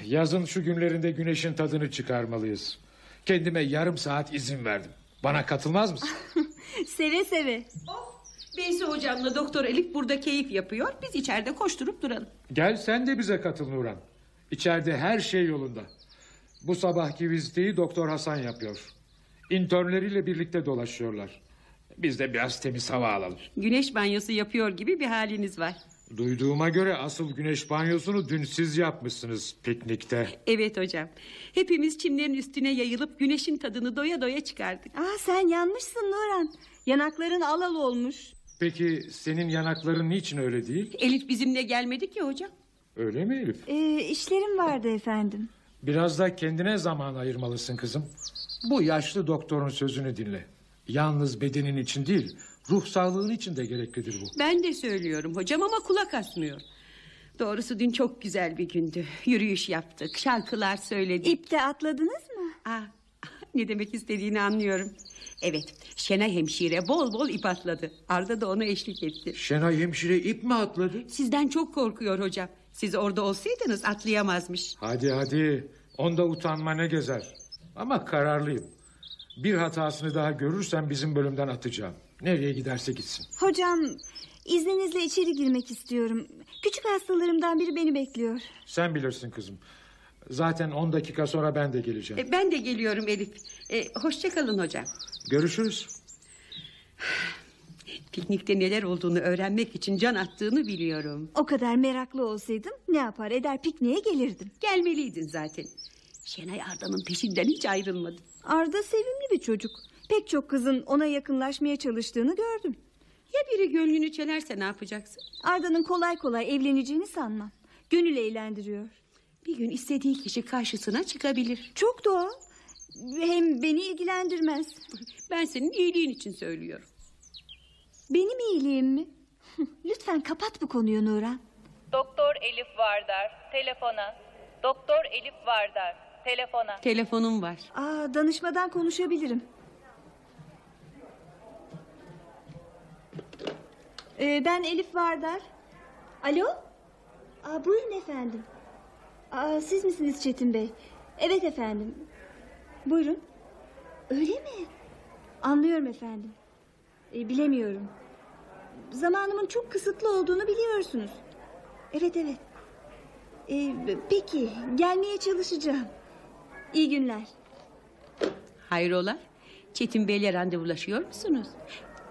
Yazın şu günlerinde güneşin tadını çıkarmalıyız. Kendime yarım saat izin verdim. Bana katılmaz mısın? Seve seve. Beysi hocamla doktor Elif burada keyif yapıyor. Biz içeride koşturup duralım. Gel sen de bize katıl Nuran. İçeride her şey yolunda. Bu sabahki viziteyi Doktor Hasan yapıyor. İnternleriyle birlikte dolaşıyorlar. Biz de biraz temiz hava alalım. Güneş banyosu yapıyor gibi bir haliniz var. Duyduğuma göre asıl güneş banyosunu dün siz yapmışsınız piknikte. Evet hocam. Hepimiz çimlerin üstüne yayılıp güneşin tadını doya doya çıkardık. Aa, sen yanmışsın Nuran. Yanakların al al olmuş. Peki senin yanakların niçin öyle değil? Elif bizimle gelmedi ki hocam. Öyle mi Elif? Ee, işlerim vardı efendim. Biraz da kendine zaman ayırmalısın kızım. Bu yaşlı doktorun sözünü dinle. Yalnız bedenin için değil, ruh sağlığın için de gereklidir bu. Ben de söylüyorum hocam ama kulak asmıyor. Doğrusu dün çok güzel bir gündü. Yürüyüş yaptık, şarkılar söyledik. İpte atladınız mı? Aa, ne demek istediğini anlıyorum. Evet, Şenay hemşire bol bol ip atladı. Arda da ona eşlik etti. Şenay hemşire ip mi atladı? Sizden çok korkuyor hocam. Siz orada olsaydınız atlayamazmış. Hadi hadi. Onda utanma ne gezer. Ama kararlıyım. Bir hatasını daha görürsem bizim bölümden atacağım. Nereye giderse gitsin. Hocam izninizle içeri girmek istiyorum. Küçük hastalarımdan biri beni bekliyor. Sen bilirsin kızım. Zaten 10 dakika sonra ben de geleceğim. E, ben de geliyorum Elif. E, hoşça kalın hocam. Görüşürüz. Piknikte neler olduğunu öğrenmek için can attığını biliyorum. O kadar meraklı olsaydım ne yapar eder pikniğe gelirdim. Gelmeliydin zaten. Şenay Arda'nın peşinden hiç ayrılmadı. Arda sevimli bir çocuk. Pek çok kızın ona yakınlaşmaya çalıştığını gördüm. Ya biri gönlünü çelerse ne yapacaksın? Arda'nın kolay kolay evleneceğini sanmam. Gönül eğlendiriyor. Bir gün istediği kişi karşısına çıkabilir. Çok doğal. Hem beni ilgilendirmez. Ben senin iyiliğin için söylüyorum. Benim iyiliğim mi? Lütfen kapat bu konuyu Nuran. Doktor Elif Vardar telefona. Doktor Elif Vardar telefona. Telefonum var. Aa, danışmadan konuşabilirim. Ee, ben Elif Vardar. Alo? Aa, buyurun efendim. Aa, siz misiniz Çetin Bey? Evet efendim. Buyurun. Öyle mi? Anlıyorum efendim. E, bilemiyorum. Zamanımın çok kısıtlı olduğunu biliyorsunuz. Evet evet. E, peki gelmeye çalışacağım. İyi günler. Hayrola? Çetin Bey'le randevulaşıyor musunuz?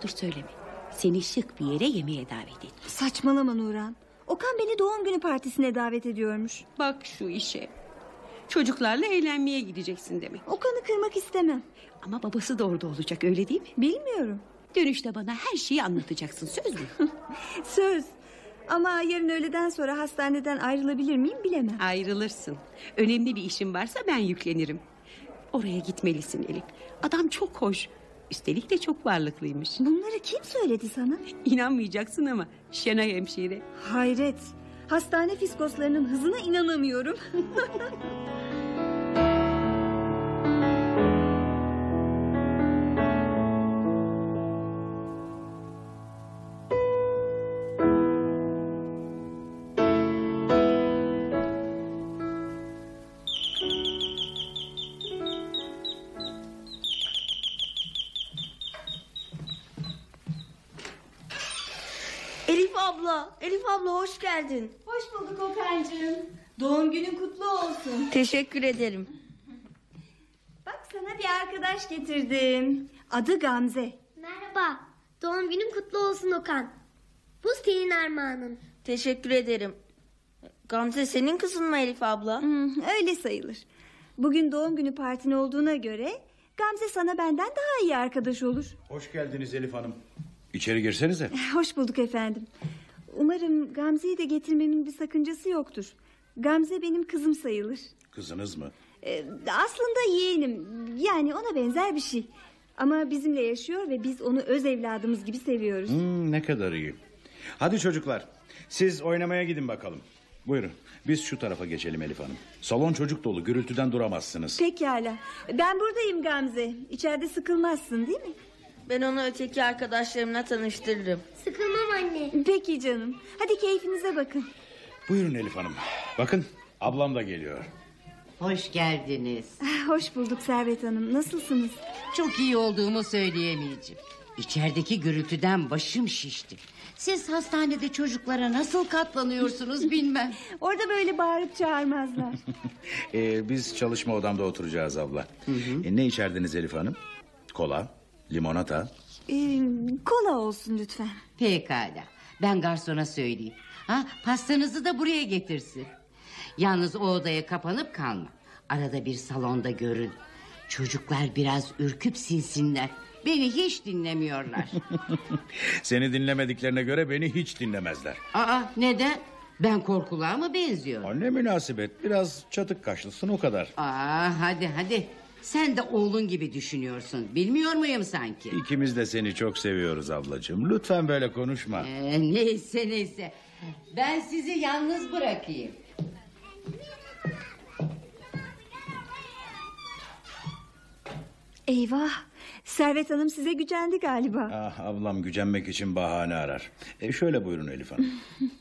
Dur söyleme. Seni şık bir yere yemeğe davet et. Saçmalama Nuran. Okan beni doğum günü partisine davet ediyormuş. Bak şu işe. Çocuklarla eğlenmeye gideceksin demek. Okan'ı kırmak istemem. Ama babası da orada olacak öyle değil mi? Bilmiyorum. Dönüşte bana her şeyi anlatacaksın söz mü? Söz. Ama yarın öğleden sonra hastaneden ayrılabilir miyim bilemem. Ayrılırsın. Önemli bir işin varsa ben yüklenirim. Oraya gitmelisin Elif. Adam çok hoş. Üstelik de çok varlıklıymış. Bunları kim söyledi sana? İnanmayacaksın ama Şenay hemşire. Hayret. Hastane fiskoslarının hızına inanamıyorum. hoş geldin. Hoş bulduk Okan'cığım. Doğum günün kutlu olsun. Teşekkür ederim. Bak sana bir arkadaş getirdim. Adı Gamze. Merhaba. Doğum günün kutlu olsun Okan. Bu senin armağanın. Teşekkür ederim. Gamze senin kızın mı Elif abla? Hmm, öyle sayılır. Bugün doğum günü partin olduğuna göre Gamze sana benden daha iyi arkadaş olur. Hoş geldiniz Elif Hanım. İçeri girsenize. Hoş bulduk efendim. Umarım Gamze'yi de getirmemin bir sakıncası yoktur. Gamze benim kızım sayılır. Kızınız mı? Ee, aslında yeğenim. Yani ona benzer bir şey. Ama bizimle yaşıyor ve biz onu öz evladımız gibi seviyoruz. Hmm, ne kadar iyi. Hadi çocuklar siz oynamaya gidin bakalım. Buyurun biz şu tarafa geçelim Elif Hanım. Salon çocuk dolu gürültüden duramazsınız. Pekala. Ben buradayım Gamze. İçeride sıkılmazsın değil mi? Ben onu öteki arkadaşlarımla tanıştırırım. Sıkılmam anne. Peki canım. Hadi keyfinize bakın. Buyurun Elif Hanım. Bakın ablam da geliyor. Hoş geldiniz. Ah, Hoş bulduk Servet Hanım. Nasılsınız? Çok iyi olduğumu söyleyemeyeceğim. İçerideki gürültüden başım şişti. Siz hastanede çocuklara nasıl katlanıyorsunuz bilmem. Orada böyle bağırıp çağırmazlar. Ee, biz çalışma odamda oturacağız abla. E, ne içerdiniz Elif Hanım? Kola, limonata. Ee, kola olsun lütfen. Pekala. Ben garsona söyleyeyim. Ha, pastanızı da buraya getirsin. Yalnız o odaya kapanıp kalma. Arada bir salonda görün. Çocuklar biraz ürküp sinsinler. Beni hiç dinlemiyorlar. Seni dinlemediklerine göre beni hiç dinlemezler. Aa neden? Ben korkuluğa mı benziyorum? Ne münasebet biraz çatık kaşlısın o kadar. Aa hadi hadi. Sen de oğlun gibi düşünüyorsun. Bilmiyor muyum sanki? İkimiz de seni çok seviyoruz ablacığım. Lütfen böyle konuşma. Ee, neyse neyse. Ben sizi yalnız bırakayım. Eyvah. Servet Hanım size gücendi galiba. Ah, ablam gücenmek için bahane arar. E, şöyle buyurun Elif Hanım.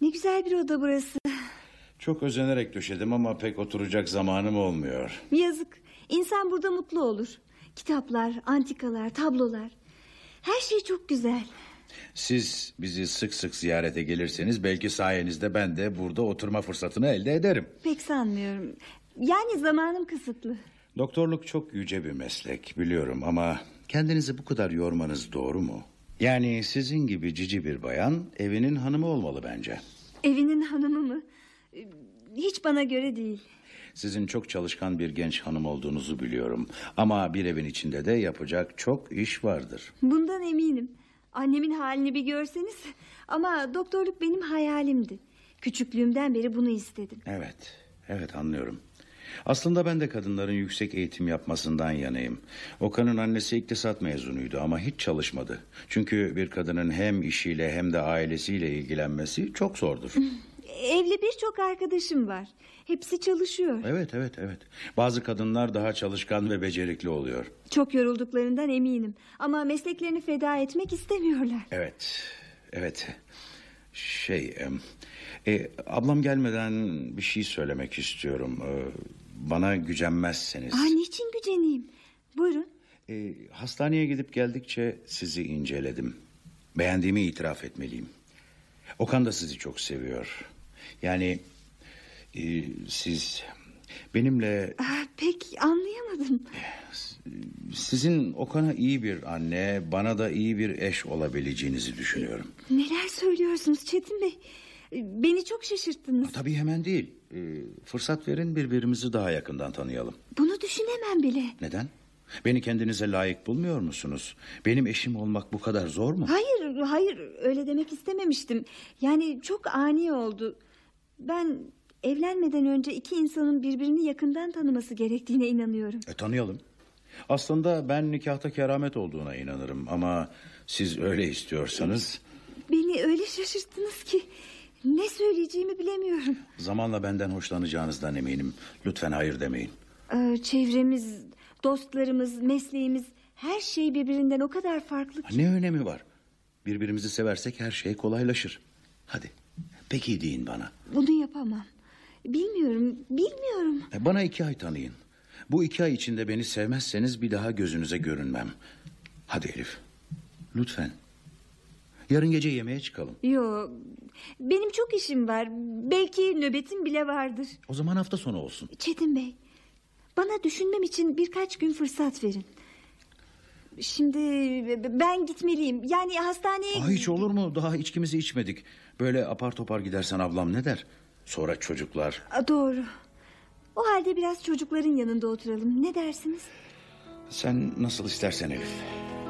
Ne güzel bir oda burası. Çok özenerek döşedim ama pek oturacak zamanım olmuyor. Yazık. İnsan burada mutlu olur. Kitaplar, antikalar, tablolar. Her şey çok güzel. Siz bizi sık sık ziyarete gelirseniz belki sayenizde ben de burada oturma fırsatını elde ederim. Pek sanmıyorum. Yani zamanım kısıtlı. Doktorluk çok yüce bir meslek biliyorum ama kendinizi bu kadar yormanız doğru mu? Yani sizin gibi cici bir bayan evinin hanımı olmalı bence. Evinin hanımı mı? Hiç bana göre değil. Sizin çok çalışkan bir genç hanım olduğunuzu biliyorum. Ama bir evin içinde de yapacak çok iş vardır. Bundan eminim. Annemin halini bir görseniz. Ama doktorluk benim hayalimdi. Küçüklüğümden beri bunu istedim. Evet, evet anlıyorum. Aslında ben de kadınların yüksek eğitim yapmasından yanayım. Okan'ın annesi iktisat mezunuydu ama hiç çalışmadı. Çünkü bir kadının hem işiyle hem de ailesiyle ilgilenmesi çok zordur. Evli birçok arkadaşım var. Hepsi çalışıyor. Evet, evet, evet. Bazı kadınlar daha çalışkan ve becerikli oluyor. Çok yorulduklarından eminim. Ama mesleklerini feda etmek istemiyorlar. Evet, evet. Şey, e, e, ablam gelmeden bir şey söylemek istiyorum. E, bana gücenmezseniz. Aa, niçin güceneyim? Buyurun. E, hastaneye gidip geldikçe sizi inceledim. Beğendiğimi itiraf etmeliyim. Okan da sizi çok seviyor. Yani e, siz benimle Aa, pek anlayamadım. sizin Okan'a iyi bir anne, bana da iyi bir eş olabileceğinizi düşünüyorum. Neler söylüyorsunuz Çetin Bey? Beni çok şaşırttınız. Tabii hemen değil. E, fırsat verin birbirimizi daha yakından tanıyalım. Bunu düşünemem bile. Neden? Beni kendinize layık bulmuyor musunuz? Benim eşim olmak bu kadar zor mu? Hayır, hayır öyle demek istememiştim. Yani çok ani oldu. Ben evlenmeden önce iki insanın birbirini yakından tanıması gerektiğine inanıyorum. E, tanıyalım. Aslında ben nikahta keramet olduğuna inanırım ama siz öyle istiyorsanız Beni öyle şaşırttınız ki ne söyleyeceğimi bilemiyorum. zamanla benden hoşlanacağınızdan eminim. Lütfen hayır demeyin. Ee, çevremiz, dostlarımız, mesleğimiz her şey birbirinden o kadar farklı ki. Ne önemi var? Birbirimizi seversek her şey kolaylaşır. Hadi. Peki deyin bana. Bunu yapamam. Bilmiyorum, bilmiyorum. E, Bana iki ay tanıyın. Bu iki ay içinde beni sevmezseniz bir daha gözünüze görünmem. Hadi Elif. Lütfen. Yarın gece yemeğe çıkalım. Yo, benim çok işim var. Belki nöbetim bile vardır. O zaman hafta sonu olsun. Çetin Bey, bana düşünmem için birkaç gün fırsat verin. Şimdi ben gitmeliyim. Yani hastaneye... Aa, hiç olur mu? Daha içkimizi içmedik. Böyle apar topar gidersen ablam ne der? Sonra çocuklar. Aa, Doğru. O halde biraz çocukların yanında oturalım. Ne dersiniz? Sen nasıl istersen Elif.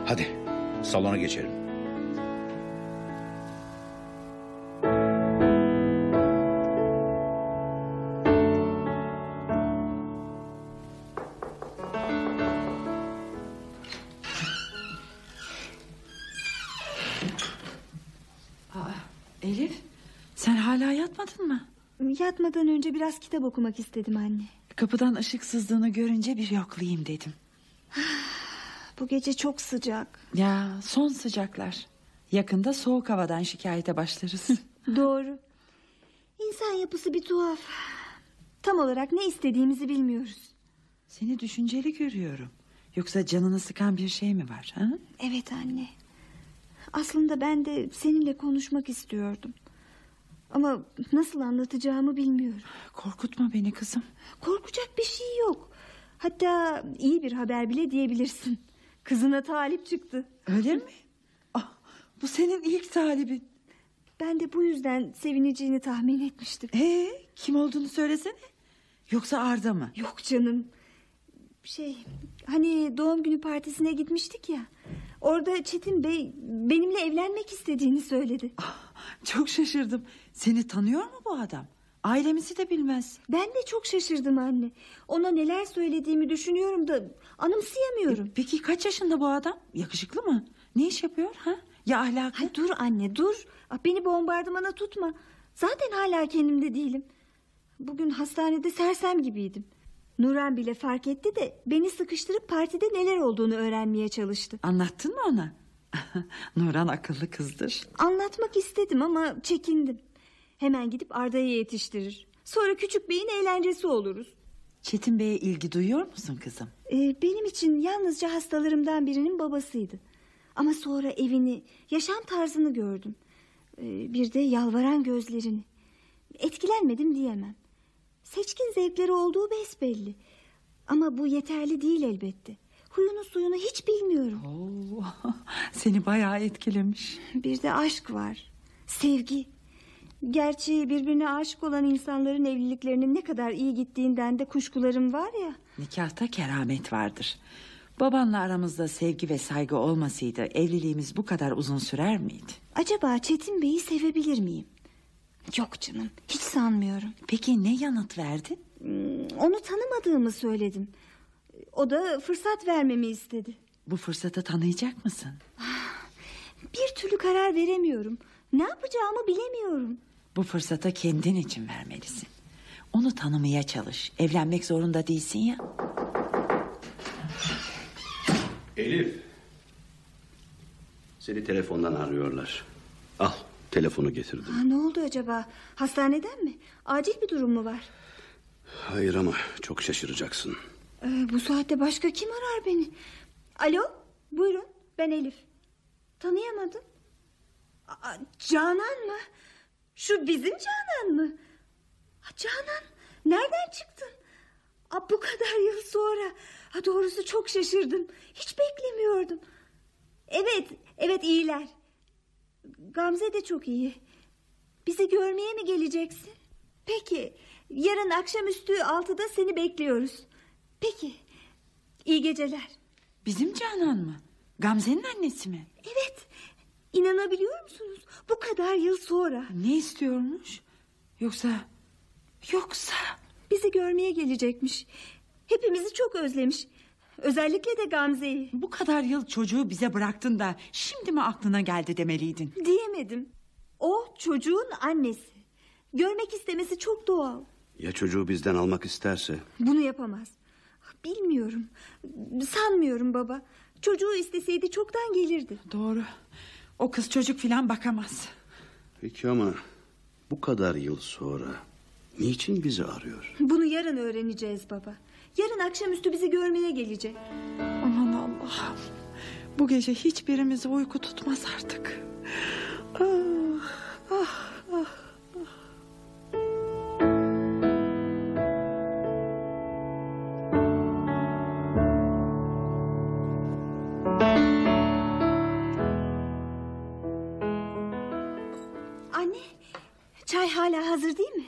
Hadi salona geçelim. Yatmadan önce biraz kitap okumak istedim anne. Kapıdan ışık sızdığını görünce bir yoklayayım dedim. Bu gece çok sıcak. Ya son sıcaklar. Yakında soğuk havadan şikayete başlarız. Doğru. İnsan yapısı bir tuhaf. Tam olarak ne istediğimizi bilmiyoruz. Seni düşünceli görüyorum. Yoksa canını sıkan bir şey mi var? Ha? Evet anne. Aslında ben de seninle konuşmak istiyordum. Ama nasıl anlatacağımı bilmiyorum. Korkutma beni kızım. Korkacak bir şey yok. Hatta iyi bir haber bile diyebilirsin. Kızına talip çıktı. Öyle mi? Ah, bu senin ilk talibin. Ben de bu yüzden sevineceğini tahmin etmiştim. Ee, kim olduğunu söylesene. Yoksa Arda mı? Yok canım. Şey hani doğum günü partisine gitmiştik ya. Orada Çetin Bey benimle evlenmek istediğini söyledi. Çok şaşırdım. Seni tanıyor mu bu adam? Ailemizi de bilmez. Ben de çok şaşırdım anne. Ona neler söylediğimi düşünüyorum da anımsayamıyorum. E, peki kaç yaşında bu adam? Yakışıklı mı? Ne iş yapıyor? Ha? Ya ahlakı? Ay, dur anne dur. Ah, Beni bombardımana tutma. Zaten hala kendimde değilim. Bugün hastanede sersem gibiydim. Nuran bile fark etti de beni sıkıştırıp partide neler olduğunu öğrenmeye çalıştı. Anlattın mı ona? Nuran akıllı kızdır. Anlatmak istedim ama çekindim. Hemen gidip Arda'yı yetiştirir. Sonra küçük beyin eğlencesi oluruz. Çetin Bey'e ilgi duyuyor musun kızım? Ee, benim için yalnızca hastalarımdan birinin babasıydı. Ama sonra evini, yaşam tarzını gördüm. Ee, bir de yalvaran gözlerini. Etkilenmedim diyemem. Seçkin zevkleri olduğu besbelli. Ama bu yeterli değil elbette. Huyunu suyunu hiç bilmiyorum. Oo, seni bayağı etkilemiş. Bir de aşk var. Sevgi. Gerçi birbirine aşık olan insanların evliliklerinin ne kadar iyi gittiğinden de kuşkularım var ya. Nikahta keramet vardır. Babanla aramızda sevgi ve saygı olmasaydı evliliğimiz bu kadar uzun sürer miydi? Acaba Çetin Bey'i sevebilir miyim? Yok canım hiç sanmıyorum. Peki ne yanıt verdin? Hmm, Onu tanımadığımı söyledim. O da fırsat vermemi istedi. Bu fırsatı tanıyacak mısın? Bir türlü karar veremiyorum. Ne yapacağımı bilemiyorum. Bu fırsatı kendin için vermelisin. Onu tanımaya çalış. Evlenmek zorunda değilsin ya. Elif. Seni telefondan arıyorlar. Al Telefonu getirdim. Aa, ne oldu acaba? Hastaneden mi? Acil bir durum mu var? Hayır ama çok şaşıracaksın. Ee, bu saatte başka kim arar beni? Alo, buyurun. Ben Elif. Tanıyamadım. Aa, Canan mı? Şu bizim Canan mı? Ha, Canan, nereden çıktın? Aa, bu kadar yıl sonra. Ha, doğrusu çok şaşırdım. Hiç beklemiyordum. Evet, evet iyiler. Gamze de çok iyi. Bizi görmeye mi geleceksin? Peki, yarın akşamüstü altıda seni bekliyoruz. Peki, iyi geceler. Bizim Canan mı? Gamze'nin annesi mi? Evet, inanabiliyor musunuz? Bu kadar yıl sonra. Ne istiyormuş? Yoksa... Yoksa... Bizi görmeye gelecekmiş. Hepimizi çok özlemiş. Özellikle de Gamze'yi. Bu kadar yıl çocuğu bize bıraktın da... ...şimdi mi aklına geldi demeliydin? Diyemedim. O çocuğun annesi. Görmek istemesi çok doğal. Ya çocuğu bizden almak isterse? Bunu yapamaz. Bilmiyorum. Sanmıyorum baba. Çocuğu isteseydi çoktan gelirdi. Doğru. O kız çocuk filan bakamaz. Peki ama bu kadar yıl sonra niçin bizi arıyor? Bunu yarın öğreneceğiz baba. Yarın akşamüstü bizi görmeye gelecek. Aman Allah'ım. Bu gece hiçbirimizi uyku tutmaz artık. Ah, ah,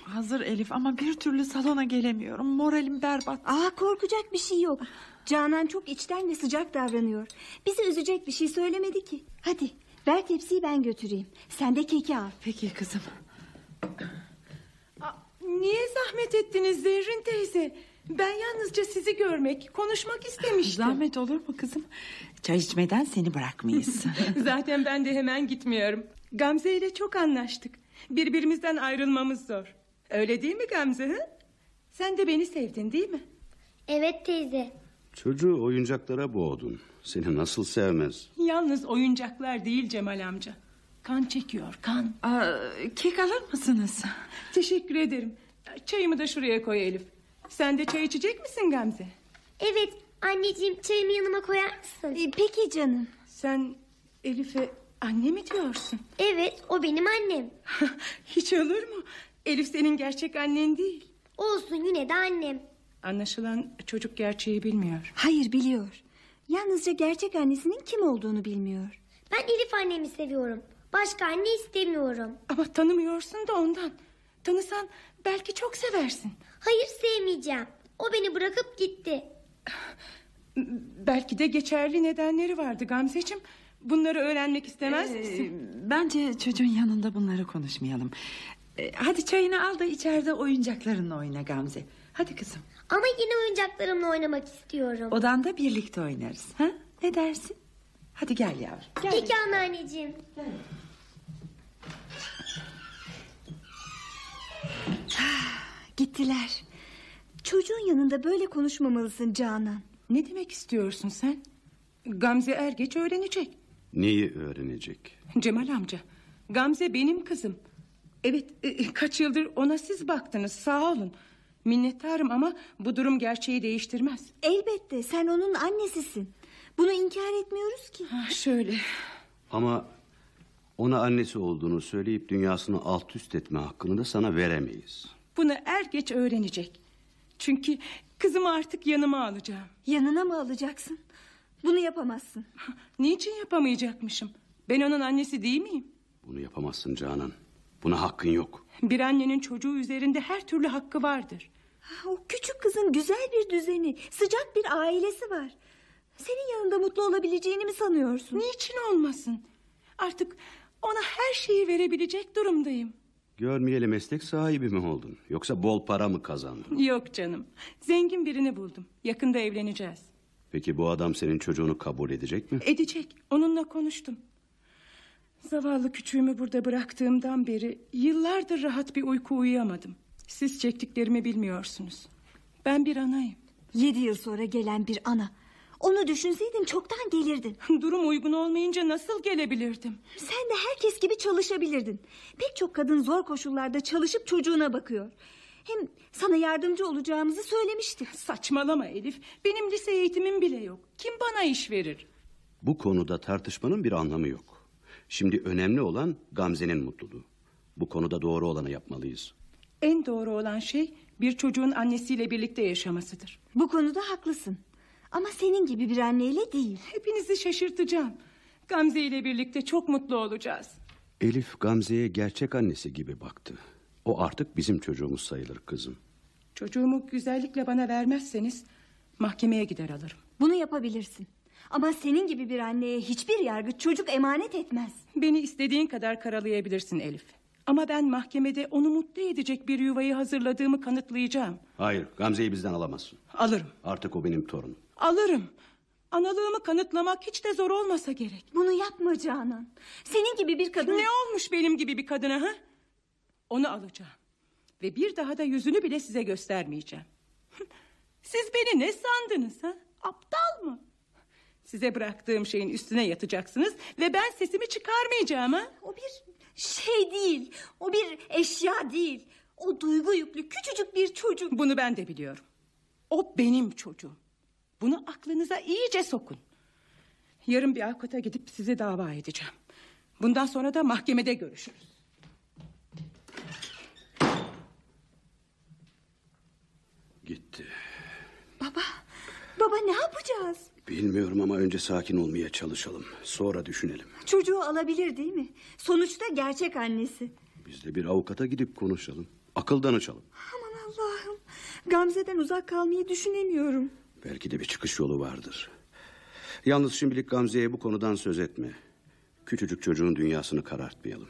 hazır Elif ama bir türlü salona gelemiyorum. Moralim berbat. Aa korkacak bir şey yok. Canan çok içten ve sıcak davranıyor. Bizi üzecek bir şey söylemedi ki. Hadi ver tepsiyi ben götüreyim. Sen de keki al. Peki kızım. Niye zahmet ettiniz Zerrin teyze? Ben yalnızca sizi görmek, konuşmak istemiştim. Zahmet olur mu kızım? Çay içmeden seni bırakmayız. Zaten ben de hemen gitmiyorum. Gamze ile çok anlaştık. Birbirimizden ayrılmamız zor. Öyle değil mi Gamze? Hı? Sen de beni sevdin değil mi? Evet teyze. Çocuğu oyuncaklara boğdun. Seni nasıl sevmez? Yalnız oyuncaklar değil Cemal amca. Kan çekiyor kan. Aa, kek alır mısınız? Teşekkür ederim. Çayımı da şuraya koy Elif. Sen de çay içecek misin Gamze? Evet anneciğim çayımı yanıma koyar mısın? Ee, peki canım. Sen Elif'e anne mi diyorsun? Evet o benim annem. Hiç olur mu? Elif senin gerçek annen değil. Olsun yine de annem. Anlaşılan çocuk gerçeği bilmiyor. Hayır biliyor. Yalnızca gerçek annesinin kim olduğunu bilmiyor. Ben Elif annemi seviyorum. Başka anne istemiyorum. Ama tanımıyorsun da ondan. Tanısan belki çok seversin. Hayır sevmeyeceğim. O beni bırakıp gitti. Belki de geçerli nedenleri vardı Gamzeciğim. Bunları öğrenmek istemez Ee, misin? Bence çocuğun yanında bunları konuşmayalım. Ee, hadi çayını al da içeride oyuncaklarınla oyna Gamze. Hadi kızım. Ama yine oyuncaklarımla oynamak istiyorum. Odanda birlikte oynarız. Ha? Ne dersin? Hadi gel yavrum. Gel. Peki anneanneciğim. Gittiler. Çocuğun yanında böyle konuşmamalısın Canan. Ne demek istiyorsun sen? Gamze er geç öğrenecek. Neyi öğrenecek? Cemal amca. Gamze benim kızım. Evet e, kaç yıldır ona siz baktınız sağ olun. Minnettarım ama bu durum gerçeği değiştirmez. Elbette sen onun annesisin. Bunu inkar etmiyoruz ki. Ha, şöyle. Ama ona annesi olduğunu söyleyip dünyasını alt üst etme hakkını da sana veremeyiz. Bunu er geç öğrenecek. Çünkü kızımı artık yanıma alacağım. Yanına mı alacaksın? Bunu yapamazsın. Niçin yapamayacakmışım? Ben onun annesi değil miyim? Bunu yapamazsın Canan. Buna hakkın yok. Bir annenin çocuğu üzerinde her türlü hakkı vardır. Ah, O küçük kızın güzel bir düzeni, sıcak bir ailesi var. Senin yanında mutlu olabileceğini mi sanıyorsun? Niçin olmasın? Artık ona her şeyi verebilecek durumdayım. Görmeyeli meslek sahibi mi oldun? Yoksa bol para mı kazandın? Yok canım. Zengin birini buldum. Yakında evleneceğiz. Peki bu adam senin çocuğunu kabul edecek mi? Edecek. Onunla konuştum. Zavallı küçüğümü burada bıraktığımdan beri yıllardır rahat bir uyku uyuyamadım. Siz çektiklerimi bilmiyorsunuz. Ben bir anayım. Yedi yıl sonra gelen bir ana. Onu düşünseydin çoktan gelirdin. Durum uygun olmayınca nasıl gelebilirdim? Sen de herkes gibi çalışabilirdin. Pek çok kadın zor koşullarda çalışıp çocuğuna bakıyor. Hem sana yardımcı olacağımızı söylemiştik. Saçmalama Elif. Benim lise eğitimim bile yok. Kim bana iş verir? Bu konuda tartışmanın bir anlamı yok. Şimdi önemli olan Gamze'nin mutluluğu. Bu konuda doğru olanı yapmalıyız. En doğru olan şey bir çocuğun annesiyle birlikte yaşamasıdır. Bu konuda haklısın. Ama senin gibi bir anneyle değil. Hepinizi şaşırtacağım. Gamze ile birlikte çok mutlu olacağız. Elif Gamze'ye gerçek annesi gibi baktı. O artık bizim çocuğumuz sayılır kızım. Çocuğumu güzellikle bana vermezseniz mahkemeye gider alırım. Bunu yapabilirsin. Ama senin gibi bir anneye hiçbir yargıç çocuk emanet etmez. Beni istediğin kadar karalayabilirsin Elif. Ama ben mahkemede onu mutlu edecek bir yuvayı hazırladığımı kanıtlayacağım. Hayır Gamze'yi bizden alamazsın. Alırım. Artık o benim torunum. Alırım. Analığımı kanıtlamak hiç de zor olmasa gerek. Bunu yapma Canan. Senin gibi bir kadın... Ne olmuş benim gibi bir kadına ha? Onu alacağım. Ve bir daha da yüzünü bile size göstermeyeceğim. Siz beni ne sandınız ha? Aptal mı? Size bıraktığım şeyin üstüne yatacaksınız ve ben sesimi çıkarmayacağım ha? O bir şey değil. O bir eşya değil. O duygu yüklü küçücük bir çocuk. Bunu ben de biliyorum. O benim çocuğum. Bunu aklınıza iyice sokun. Yarın bir avukata gidip sizi dava edeceğim. Bundan sonra da mahkemede görüşürüz. Gitti. Baba, baba ne yapacağız? Bilmiyorum ama önce sakin olmaya çalışalım. Sonra düşünelim. Çocuğu alabilir değil mi? Sonuçta gerçek annesi. Biz de bir avukata gidip konuşalım. Akıl danışalım. Aman Allah'ım. Gamze'den uzak kalmayı düşünemiyorum. Belki de bir çıkış yolu vardır. Yalnız şimdilik Gamze'ye bu konudan söz etme. Küçücük çocuğun dünyasını karartmayalım.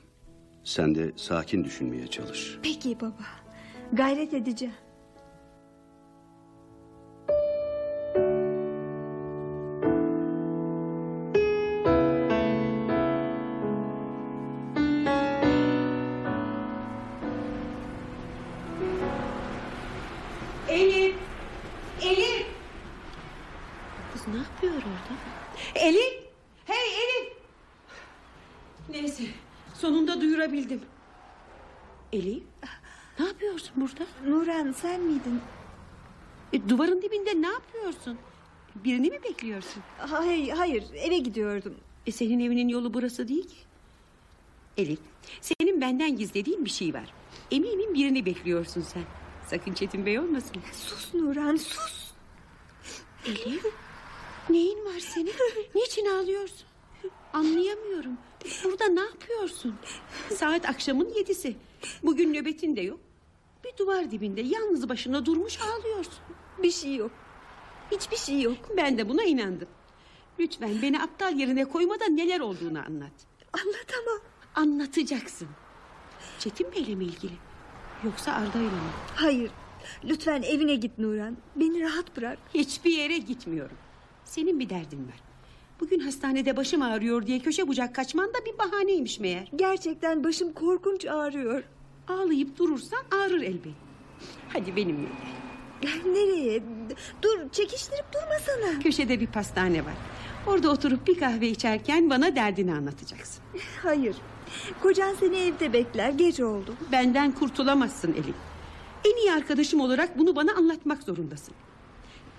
Sen de sakin düşünmeye çalış. Peki baba. Gayret edeceğim. Duvarın dibinde ne yapıyorsun? Birini mi bekliyorsun? Hayır, hayır eve gidiyordum. E, senin evinin yolu burası değil ki. Elif senin benden gizlediğin bir şey var. Eminim birini bekliyorsun sen. Sakın Çetin Bey olmasın. Sus Nuran sus. Elif neyin var senin? Niçin ağlıyorsun? Anlayamıyorum. Burada ne yapıyorsun? Saat akşamın yedisi. Bugün nöbetin de yok. Bir duvar dibinde yalnız başına durmuş ağlıyorsun. Bir şey yok. Hiçbir şey yok. Ben de buna inandım. Lütfen beni aptal yerine koymadan neler olduğunu anlat. Anlatamam. Anlatacaksın. Çetin Bey'le mi ilgili? Yoksa Arda'yla mı? Hayır. Lütfen evine git Nuran. Beni rahat bırak. Hiçbir yere gitmiyorum. Senin bir derdin var. Bugün hastanede başım ağrıyor diye köşe bucak kaçman da bir bahaneymiş meğer. Gerçekten başım korkunç ağrıyor. Ağlayıp durursan ağrır elbet. Hadi benimle gel. Nereye? Dur çekiştirip durmasana. Köşede bir pastane var. Orada oturup bir kahve içerken bana derdini anlatacaksın. Hayır. Kocan seni evde bekler. Geç oldu. Benden kurtulamazsın Elif. En iyi arkadaşım olarak bunu bana anlatmak zorundasın.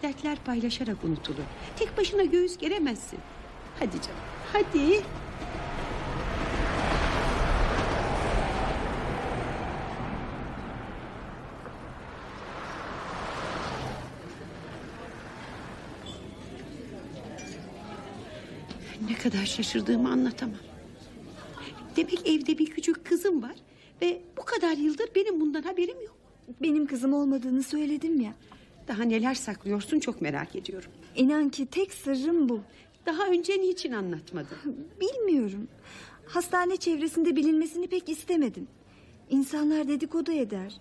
Dertler paylaşarak unutulur. Tek başına göğüs geremezsin. Hadi canım, hadi. Kadar şaşırdığımı anlatamam. Demek evde bir küçük kızım var ve bu kadar yıldır benim bundan haberim yok. Benim kızım olmadığını söyledim ya. Daha neler saklıyorsun çok merak ediyorum. İnan ki tek sırrım bu. Daha önce niçin anlatmadın? Bilmiyorum. Hastane çevresinde bilinmesini pek istemedim. İnsanlar dedikodu eder.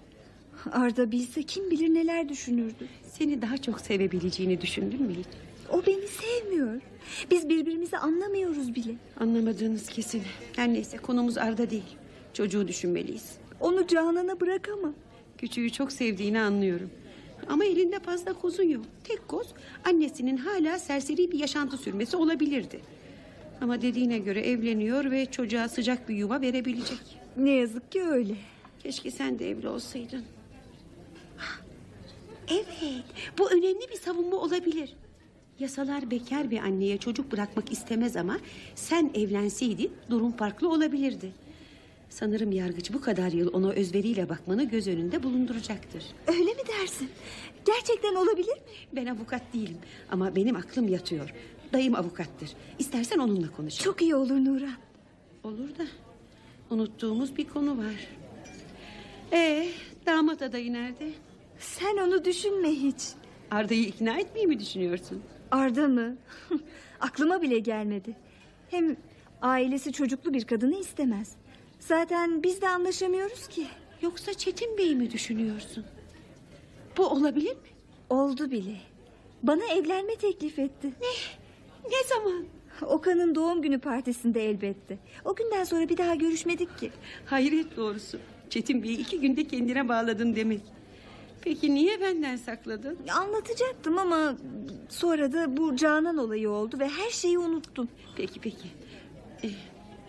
Arda bilse kim bilir neler düşünürdü. Seni daha çok sevebileceğini düşündün mü hiç? O beni sevmiyor. Biz birbirimizi anlamıyoruz bile. Anlamadığınız kesin. Her neyse konumuz Arda değil. Çocuğu düşünmeliyiz. Onu Canan'a bırakamam. Küçüğü çok sevdiğini anlıyorum. Ama elinde fazla kozun yok. Tek koz annesinin hala serseri bir yaşantı sürmesi olabilirdi. Ama dediğine göre evleniyor ve çocuğa sıcak bir yuva verebilecek. Ne yazık ki öyle. Keşke sen de evli olsaydın. Evet, bu önemli bir savunma olabilir. Yasalar bekar bir anneye çocuk bırakmak istemez ama sen evlenseydin durum farklı olabilirdi. Sanırım yargıç bu kadar yıl ona özveriyle bakmanı göz önünde bulunduracaktır. Öyle mi dersin? Gerçekten olabilir mi? Ben avukat değilim ama benim aklım yatıyor. Dayım avukattır. İstersen onunla konuşalım. Çok iyi olur Nuran. Olur da unuttuğumuz bir konu var. Ee, damat adayı nerede? Sen onu düşünme hiç. Arda'yı ikna etmeyi mi düşünüyorsun? Arda mı? Aklıma bile gelmedi. Hem ailesi çocuklu bir kadını istemez. Zaten biz de anlaşamıyoruz ki. Yoksa Çetin Bey'i mi düşünüyorsun? Bu olabilir mi? Oldu bile. Bana evlenme teklif etti. Ne? Ne zaman? Okan'ın doğum günü partisinde elbette. O günden sonra bir daha görüşmedik ki. Hayret doğrusu. Çetin Bey'i iki günde kendine bağladın demek. Peki niye benden sakladın? Anlatacaktım ama sonra da bu Canan olayı oldu ve her şeyi unuttum. Peki peki. Ee,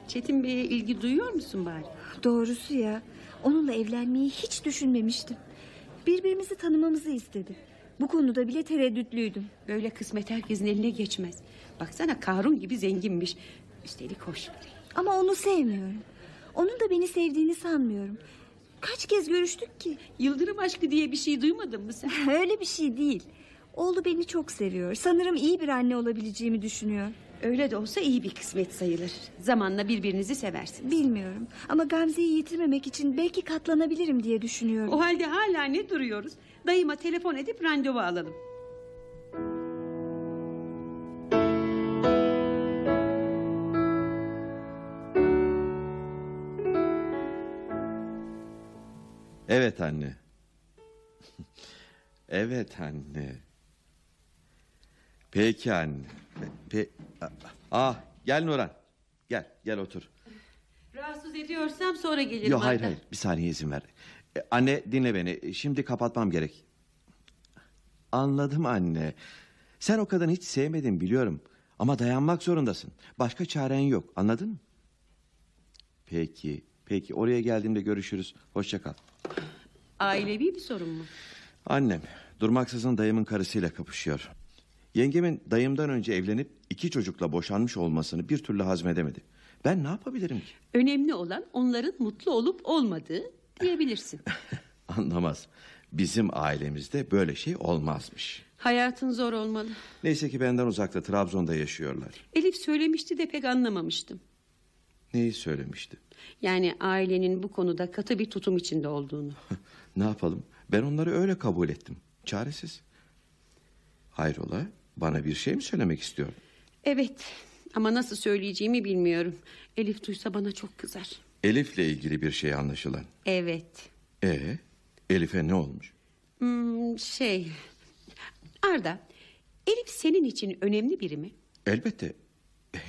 Çetin Bey'e ilgi duyuyor musun bari? Doğrusu ya onunla evlenmeyi hiç düşünmemiştim. Birbirimizi tanımamızı istedi. Bu konuda bile tereddütlüydüm. Böyle kısmet herkesin eline geçmez. Baksana Karun gibi zenginmiş. Üstelik hoş biri. Ama onu sevmiyorum. Onun da beni sevdiğini sanmıyorum. Kaç kez görüştük ki? Yıldırım aşkı diye bir şey duymadın mı sen? Öyle bir şey değil. Oğlu beni çok seviyor. Sanırım iyi bir anne olabileceğimi düşünüyor. Öyle de olsa iyi bir kısmet sayılır. Zamanla birbirinizi seversiniz. Bilmiyorum ama Gamze'yi yitirmemek için belki katlanabilirim diye düşünüyorum. O halde hala ne duruyoruz? Dayıma telefon edip randevu alalım. Evet anne. evet anne. Peki anne. Pe ah gel Nuran. Gel gel otur. Rahatsız ediyorsam sonra gelirim. Yok hayır hayır bir saniye izin ver. E, Anne dinle beni. Şimdi kapatmam gerek. Anladım anne. Sen o kadını hiç sevmedin biliyorum. Ama dayanmak zorundasın. Başka çaren yok. Anladın mı? Peki. Peki oraya geldiğimde görüşürüz. Hoşça kal. Ailevi bir sorun mu? Annem durmaksızın dayımın karısıyla kapışıyor. Yengemin dayımdan önce evlenip iki çocukla boşanmış olmasını bir türlü hazmedemedi. Ben ne yapabilirim ki? Önemli olan onların mutlu olup olmadığı diyebilirsin. Anlamaz. Bizim ailemizde böyle şey olmazmış. Hayatın zor olmalı. Neyse ki benden uzakta Trabzon'da yaşıyorlar. Elif söylemişti de pek anlamamıştım. Neyi söylemişti? Yani ailenin bu konuda katı bir tutum içinde olduğunu. Ne yapalım? Ben onları öyle kabul ettim. Çaresiz. Hayrola? Bana bir şey mi söylemek istiyor? Evet ama nasıl söyleyeceğimi bilmiyorum. Elif duysa bana çok kızar. Elif'le ilgili bir şey anlaşılan. Evet. E Elif'e ne olmuş? Hmm, şey... Arda, Elif senin için önemli biri mi? Elbette.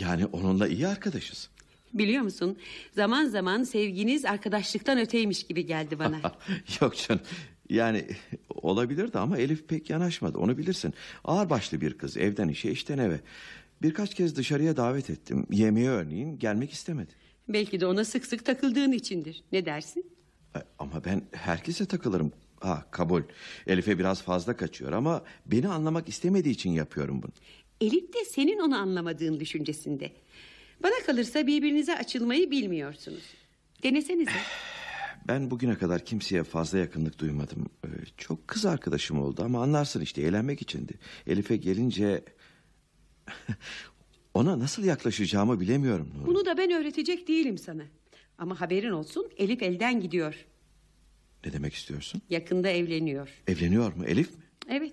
Yani onunla iyi arkadaşız. Biliyor musun? Zaman zaman sevginiz arkadaşlıktan öteymiş gibi geldi bana. Yok canım. Yani olabilirdi ama Elif pek yanaşmadı. Onu bilirsin. Ağırbaşlı bir kız. Evden işe işten eve. Birkaç kez dışarıya davet ettim. Yemeğe örneğin gelmek istemedi. Belki de ona sık sık takıldığın içindir. Ne dersin? E, Ama ben herkese takılırım. Ha kabul. Elif'e biraz fazla kaçıyor ama beni anlamak istemediği için yapıyorum bunu. Elif de senin onu anlamadığın düşüncesinde. Bana kalırsa birbirinize açılmayı bilmiyorsunuz. Denesenize. Ben bugüne kadar kimseye fazla yakınlık duymadım. Ee, Çok kız arkadaşım oldu ama anlarsın işte eğlenmek içindi. Elif'e gelince... Ona nasıl yaklaşacağımı bilemiyorum Nurhan. Bunu da ben öğretecek değilim sana. Ama haberin olsun Elif elden gidiyor. Ne demek istiyorsun? Yakında evleniyor. Evleniyor mu Elif mi? Evet.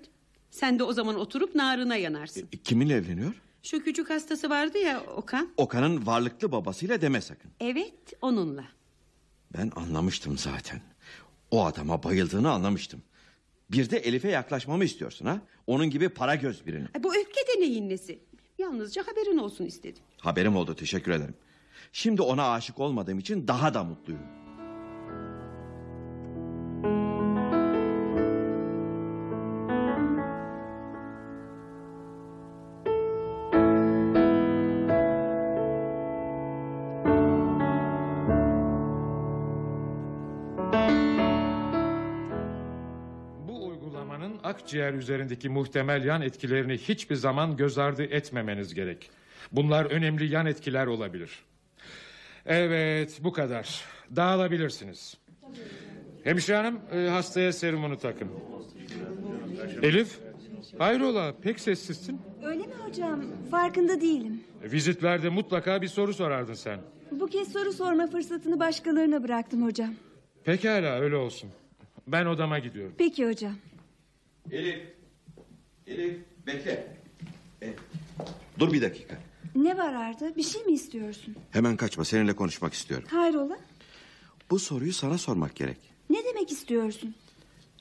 Sen de o zaman oturup narına yanarsın. E, Kiminle evleniyor? Şu küçük hastası vardı ya Okan. Okan'ın varlıklı babasıyla deme sakın. Evet onunla. Ben anlamıştım zaten. O adama bayıldığını anlamıştım. Bir de Elif'e yaklaşmamı istiyorsun ha? Onun gibi para göz birini. Bu öfke de neyin nesi? Yalnızca haberin olsun istedim. Haberim oldu teşekkür ederim. Şimdi ona aşık olmadığım için daha da mutluyum. Akciğer üzerindeki muhtemel yan etkilerini hiçbir zaman göz ardı etmemeniz gerek. Bunlar önemli yan etkiler olabilir. Evet bu kadar. Dağılabilirsiniz. Hemşire hanım e, hastaya serumunu takın. Elif hayrola pek sessizsin. Öyle mi hocam? Farkında değilim. Vizitlerde mutlaka bir soru sorardın sen. Bu kez soru sorma fırsatını başkalarına bıraktım hocam. Pekala öyle olsun. Ben odama gidiyorum. Peki hocam. Elif. Elif bekle. E, dur bir dakika. Ne var Arda? Bir şey mi istiyorsun? Hemen kaçma seninle konuşmak istiyorum. Hayrola? Bu soruyu sana sormak gerek. Ne demek istiyorsun?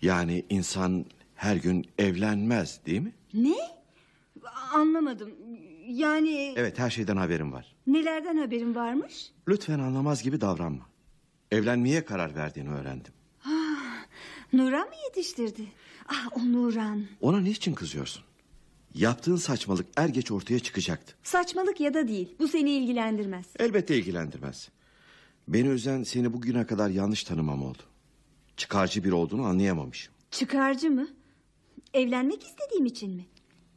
Yani insan her gün evlenmez değil mi? Ne? Anlamadım. Yani Evet her şeyden haberim var. nelerden haberin varmış? Lütfen anlamaz gibi davranma. Evlenmeye karar verdiğini öğrendim. Nuran mı yetiştirdi? Ah o Nuran. Ona niçin kızıyorsun? Yaptığın saçmalık er geç ortaya çıkacaktı. Saçmalık ya da değil. Bu seni ilgilendirmez. Elbette ilgilendirmez. Beni üzen seni bugüne kadar yanlış tanımam oldu. Çıkarcı bir olduğunu anlayamamışım. Çıkarcı mı? Evlenmek istediğim için mi?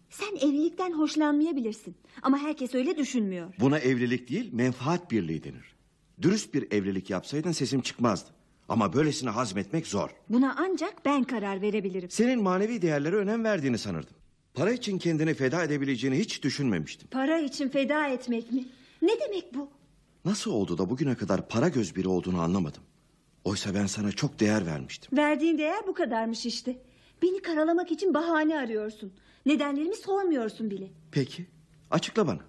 Sen evlilikten hoşlanmayabilirsin. Ama herkes öyle düşünmüyor. Buna evlilik değil menfaat birliği denir. Dürüst bir evlilik yapsaydın sesim çıkmazdı. Ama böylesine hazmetmek zor. Buna ancak ben karar verebilirim. Senin manevi değerlere önem verdiğini sanırdım. Para için kendini feda edebileceğini hiç düşünmemiştim. Para için feda etmek mi? Ne demek bu? Nasıl oldu da bugüne kadar para göz biri olduğunu anlamadım. Oysa ben sana çok değer vermiştim. Verdiğin değer bu kadarmış işte. Beni karalamak için bahane arıyorsun. Nedenlerimi sormuyorsun bile. Peki açıkla bana.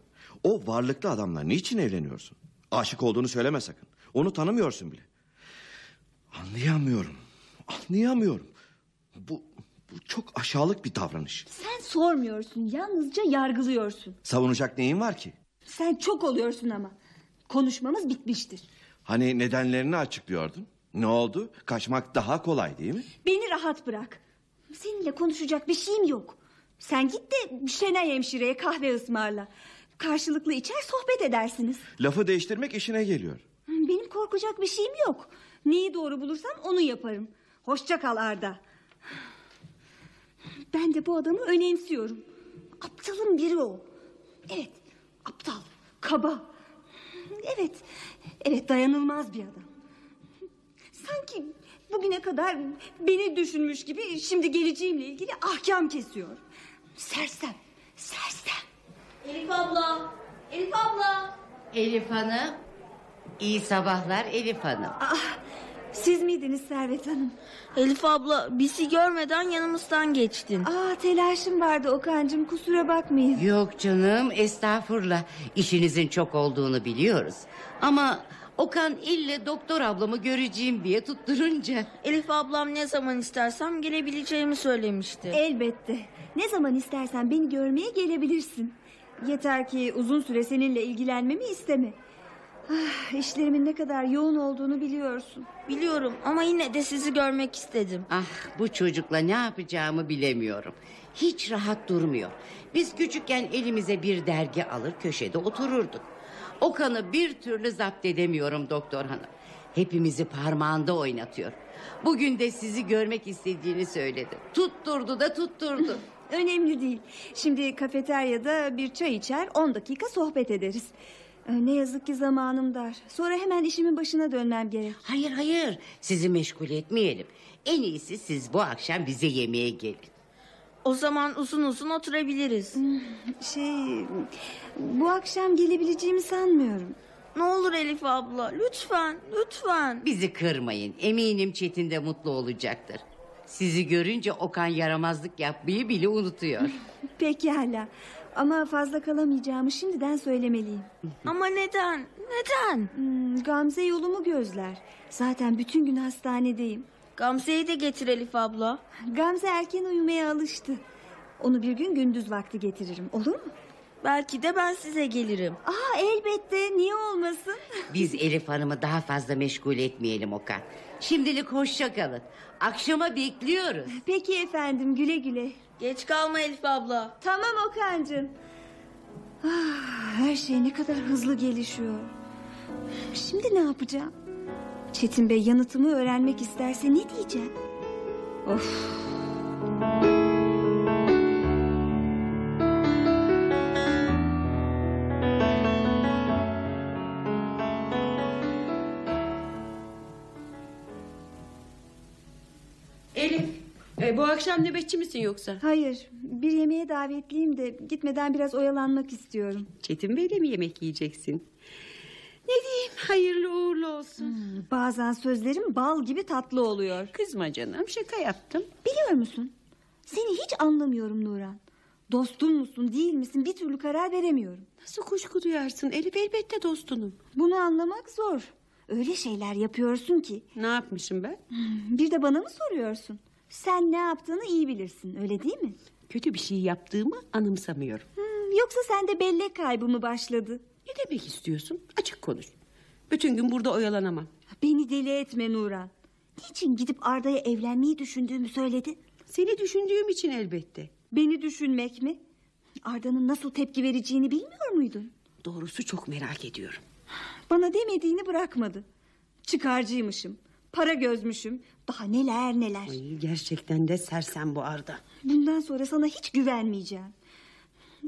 O varlıklı adamla niçin evleniyorsun? Aşık olduğunu söyleme sakın. Onu tanımıyorsun bile. Anlayamıyorum. Anlayamıyorum. Bu, bu çok aşağılık bir davranış. Sen sormuyorsun, yalnızca yargılıyorsun. Savunacak neyin var ki? Sen çok oluyorsun ama. Konuşmamız bitmiştir. Hani nedenlerini açıklıyordun. Ne oldu? Kaçmak daha kolay değil mi? Beni rahat bırak. Seninle konuşacak bir şeyim yok. Sen git de Şenay hemşireye kahve ısmarla. Karşılıklı içer sohbet edersiniz. Lafı değiştirmek işine geliyor. Benim korkacak bir şeyim yok. Neyi doğru bulursam onu yaparım. Hoşça kal Arda. Ben de bu adamı önemsiyorum. Aptalın biri o. Evet, aptal, kaba. Evet, evet dayanılmaz bir adam. Sanki bugüne kadar beni düşünmüş gibi şimdi geleceğimle ilgili ahkam kesiyor. Sersem, sersem. Elif abla, Elif abla. Elif Hanım. İyi sabahlar Elif Hanım. Siz miydiniz Servet Hanım? Elif abla bizi görmeden yanımızdan geçtin. Aa telaşım vardı Okan'cığım kusura bakmayın. Yok canım estağfurullah. İşinizin çok olduğunu biliyoruz. Ama Okan ille doktor ablamı göreceğim diye tutturunca. Elif ablam ne zaman istersem gelebileceğimi söylemişti. Elbette. Ne zaman istersen beni görmeye gelebilirsin. Yeter ki uzun süre seninle ilgilenmemi isteme. Ah, işlerimin ne kadar yoğun olduğunu biliyorsun. Biliyorum ama yine de sizi görmek istedim. Ah bu çocukla ne yapacağımı bilemiyorum. Hiç rahat durmuyor. Biz küçükken elimize bir dergi alır köşede otururduk. Okan'ı bir türlü zapt edemiyorum doktor hanım. Hepimizi parmağında oynatıyor. Bugün de sizi görmek istediğini söyledi. Tutturdu da tutturdu. Önemli değil. Şimdi kafeteryada bir çay içer, on dakika sohbet ederiz. Ne yazık ki zamanım dar. Sonra hemen işimin başına dönmem gerek. Hayır hayır sizi meşgul etmeyelim. En iyisi siz bu akşam bize yemeğe gelin. O zaman uzun uzun oturabiliriz. Şey, bu akşam gelebileceğimi sanmıyorum. Ne olur Elif abla lütfen lütfen. Bizi kırmayın. Eminim Çetin de mutlu olacaktır. Sizi görünce Okan yaramazlık yapmayı bile unutuyor. Pekala. Ama fazla kalamayacağımı şimdiden söylemeliyim. Ama neden? Neden? Hmm, Gamze yolumu gözler. Zaten bütün gün hastanedeyim. Gamze'yi de getir Elif abla. Gamze erken uyumaya alıştı. Onu bir gün gündüz vakti getiririm. Olur mu? Belki de ben size gelirim. Aa elbette. Niye olmasın? Biz Elif Hanım'ı daha fazla meşgul etmeyelim Okan. Şimdilik hoşça kalın. Akşama bekliyoruz. Peki efendim güle güle. Geç kalma Elif abla. Tamam Okan'cığım. Ah, her şey ne kadar hızlı gelişiyor. Şimdi ne yapacağım? Çetin Bey yanıtımı öğrenmek isterse ne diyeceğim? Of. Ee, bu akşam nöbetçi misin yoksa? Hayır bir yemeğe davetliyim de gitmeden biraz oyalanmak istiyorum. Çetin Bey'le mi yemek yiyeceksin? Ne diyeyim hayırlı uğurlu olsun. Bazen sözlerim bal gibi tatlı oluyor. Kızma canım şaka yaptım. Biliyor musun? Seni hiç anlamıyorum Nuran. Dostum musun değil misin bir türlü karar veremiyorum. Nasıl kuşku duyarsın Elif elbette dostunum. Bunu anlamak zor. Öyle şeyler yapıyorsun ki. Ne yapmışım ben? Bir de bana mı soruyorsun? Sen ne yaptığını iyi bilirsin öyle değil mi? Kötü bir şey yaptığımı anımsamıyorum. Hmm, yoksa sende bellek kaybı mı başladı? Ne demek istiyorsun? Açık konuş. Bütün gün burada oyalanamam. Beni deli etme Nuran. Niçin gidip Arda'ya evlenmeyi düşündüğümü söyledin? Seni düşündüğüm için elbette. Beni düşünmek mi? Arda'nın nasıl tepki vereceğini bilmiyor muydun? Doğrusu çok merak ediyorum. Bana demediğini bırakmadı. Çıkarcıymışım, para gözmüşüm, daha neler neler. Ay, gerçekten de sersem bu Arda. Bundan sonra sana hiç güvenmeyeceğim.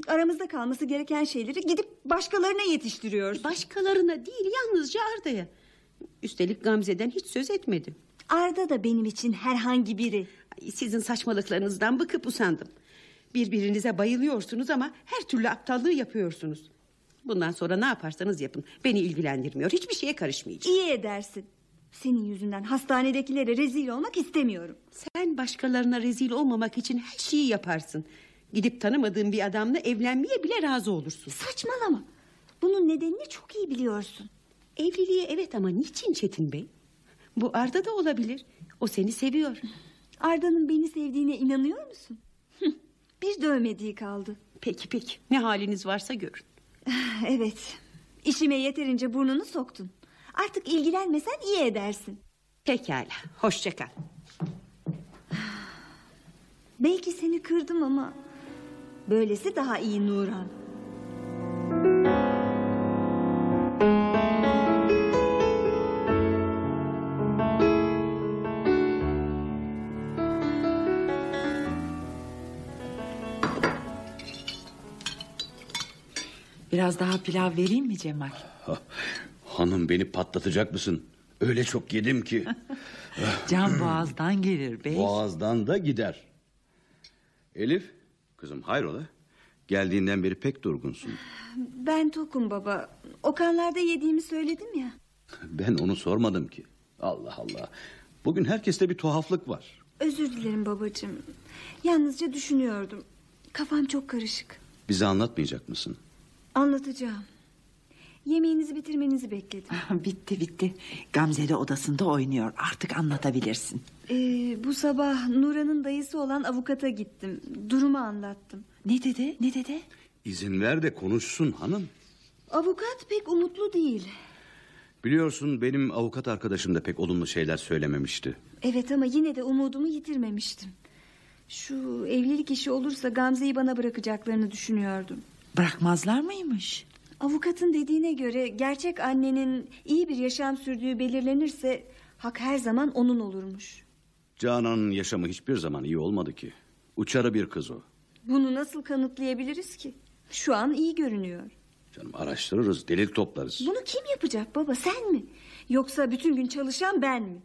Aramızda kalması gereken şeyleri gidip başkalarına yetiştiriyorsun. Başkalarına değil yalnızca Arda'ya. Üstelik Gamze'den hiç söz etmedim. Arda da benim için herhangi biri. Ay, sizin saçmalıklarınızdan bıkıp usandım. Birbirinize bayılıyorsunuz ama her türlü aptallığı yapıyorsunuz. Bundan sonra ne yaparsanız yapın. Beni ilgilendirmiyor. Hiçbir şeye karışmayacağım. İyi edersin. Senin yüzünden hastanedekilere rezil olmak istemiyorum. Sen başkalarına rezil olmamak için her şeyi yaparsın. Gidip tanımadığın bir adamla evlenmeye bile razı olursun. Saçmalama. Bunun nedenini çok iyi biliyorsun. Evliliğe evet ama niçin Çetin Bey? Bu Arda da olabilir. O seni seviyor. Arda'nın beni sevdiğine inanıyor musun? Bir dövmediği kaldı. Peki peki. Ne haliniz varsa görün. Evet. İşime yeterince burnunu soktun. Artık ilgilenmesen iyi edersin. Pekala. Hoşça kal. Belki seni kırdım ama böylesi daha iyi Nuran. Biraz daha pilav vereyim mi Cemal? Hanım beni patlatacak mısın? Öyle çok yedim ki. Can boğazdan gelir bey. Boğazdan da gider. Elif, kızım hayrola? Geldiğinden beri pek durgunsun. Ben tokum baba. Okanlarda yediğimi söyledim ya. Ben onu sormadım ki. Allah Allah. Bugün herkeste bir tuhaflık var. Özür dilerim babacığım. Yalnızca düşünüyordum. Kafam çok karışık. Bize anlatmayacak mısın? Anlatacağım. Yemeğinizi bitirmenizi bekledim. bitti bitti. Gamze de odasında oynuyor. Artık anlatabilirsin. Ee, bu sabah Nuran'ın dayısı olan avukata gittim. Durumu anlattım. Ne dedi? Ne dedi? İzin ver de konuşsun hanım. Avukat pek umutlu değil. Biliyorsun benim avukat arkadaşım da pek olumlu şeyler söylememişti. Evet ama yine de umudumu yitirmemiştim. Şu evlilik işi olursa Gamze'yi bana bırakacaklarını düşünüyordum. Bırakmazlar mıymış? Avukatın dediğine göre gerçek annenin iyi bir yaşam sürdüğü belirlenirse hak her zaman onun olurmuş. Canan'ın yaşamı hiçbir zaman iyi olmadı ki. Uçarı bir kız o. Bunu nasıl kanıtlayabiliriz ki? Şu an iyi görünüyor. Canım araştırırız, delil toplarız. Bunu kim yapacak baba sen mi? Yoksa bütün gün çalışan ben mi?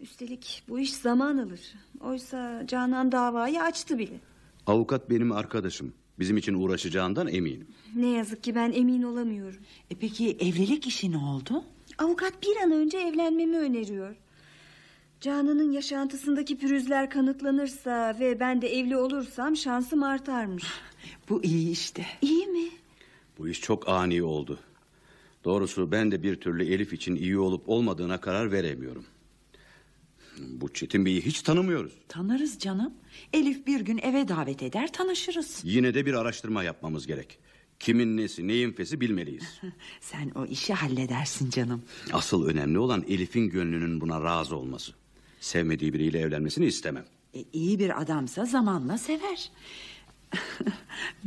Üstelik bu iş zaman alır. Oysa Canan davayı açtı bile. Avukat benim arkadaşım. Bizim için uğraşacağından eminim. Ne yazık ki ben emin olamıyorum. E peki evlilik işi ne oldu? Avukat bir an önce evlenmemi öneriyor. Canan'ın yaşantısındaki pürüzler kanıtlanırsa ve ben de evli olursam şansım artarmış. Bu iyi işte. İyi mi? Bu iş çok ani oldu. Doğrusu ben de bir türlü Elif için iyi olup olmadığına karar veremiyorum. Bu Çetin Bey'i hiç tanımıyoruz. Tanırız canım. Elif bir gün eve davet eder tanışırız. Yine de bir araştırma yapmamız gerek. Kimin nesi neyin fesi bilmeliyiz. Sen o işi halledersin canım. Asıl önemli olan Elif'in gönlünün buna razı olması. Sevmediği biriyle evlenmesini istemem. E, iyi bir adamsa zamanla sever.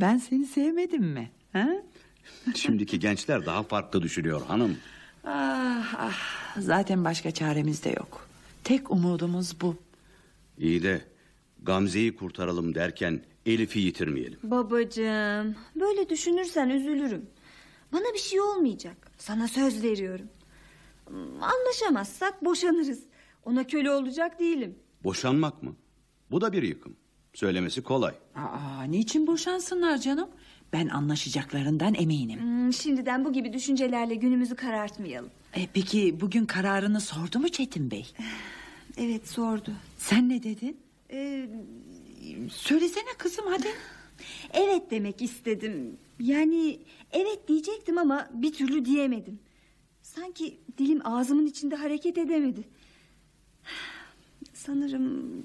ben seni sevmedim mi? Ha? Şimdiki gençler daha farklı düşünüyor hanım. Ah, ah, zaten başka çaremiz de yok. Tek umudumuz bu. İyi de Gamze'yi kurtaralım derken Elif'i yitirmeyelim. Babacığım böyle düşünürsen üzülürüm. Bana bir şey olmayacak. Sana söz veriyorum. Anlaşamazsak boşanırız. Ona köle olacak değilim. Boşanmak mı? Bu da bir yıkım. Söylemesi kolay. Aa, niçin boşansınlar canım? Ben anlaşacaklarından eminim. Hmm, şimdiden bu gibi düşüncelerle günümüzü karartmayalım. E, peki bugün kararını sordu mu Çetin Bey? Evet sordu. Sen ne dedin? Ee, Söylesene kızım hadi. evet demek istedim. Yani evet diyecektim ama bir türlü diyemedim. Sanki dilim ağzımın içinde hareket edemedi. Sanırım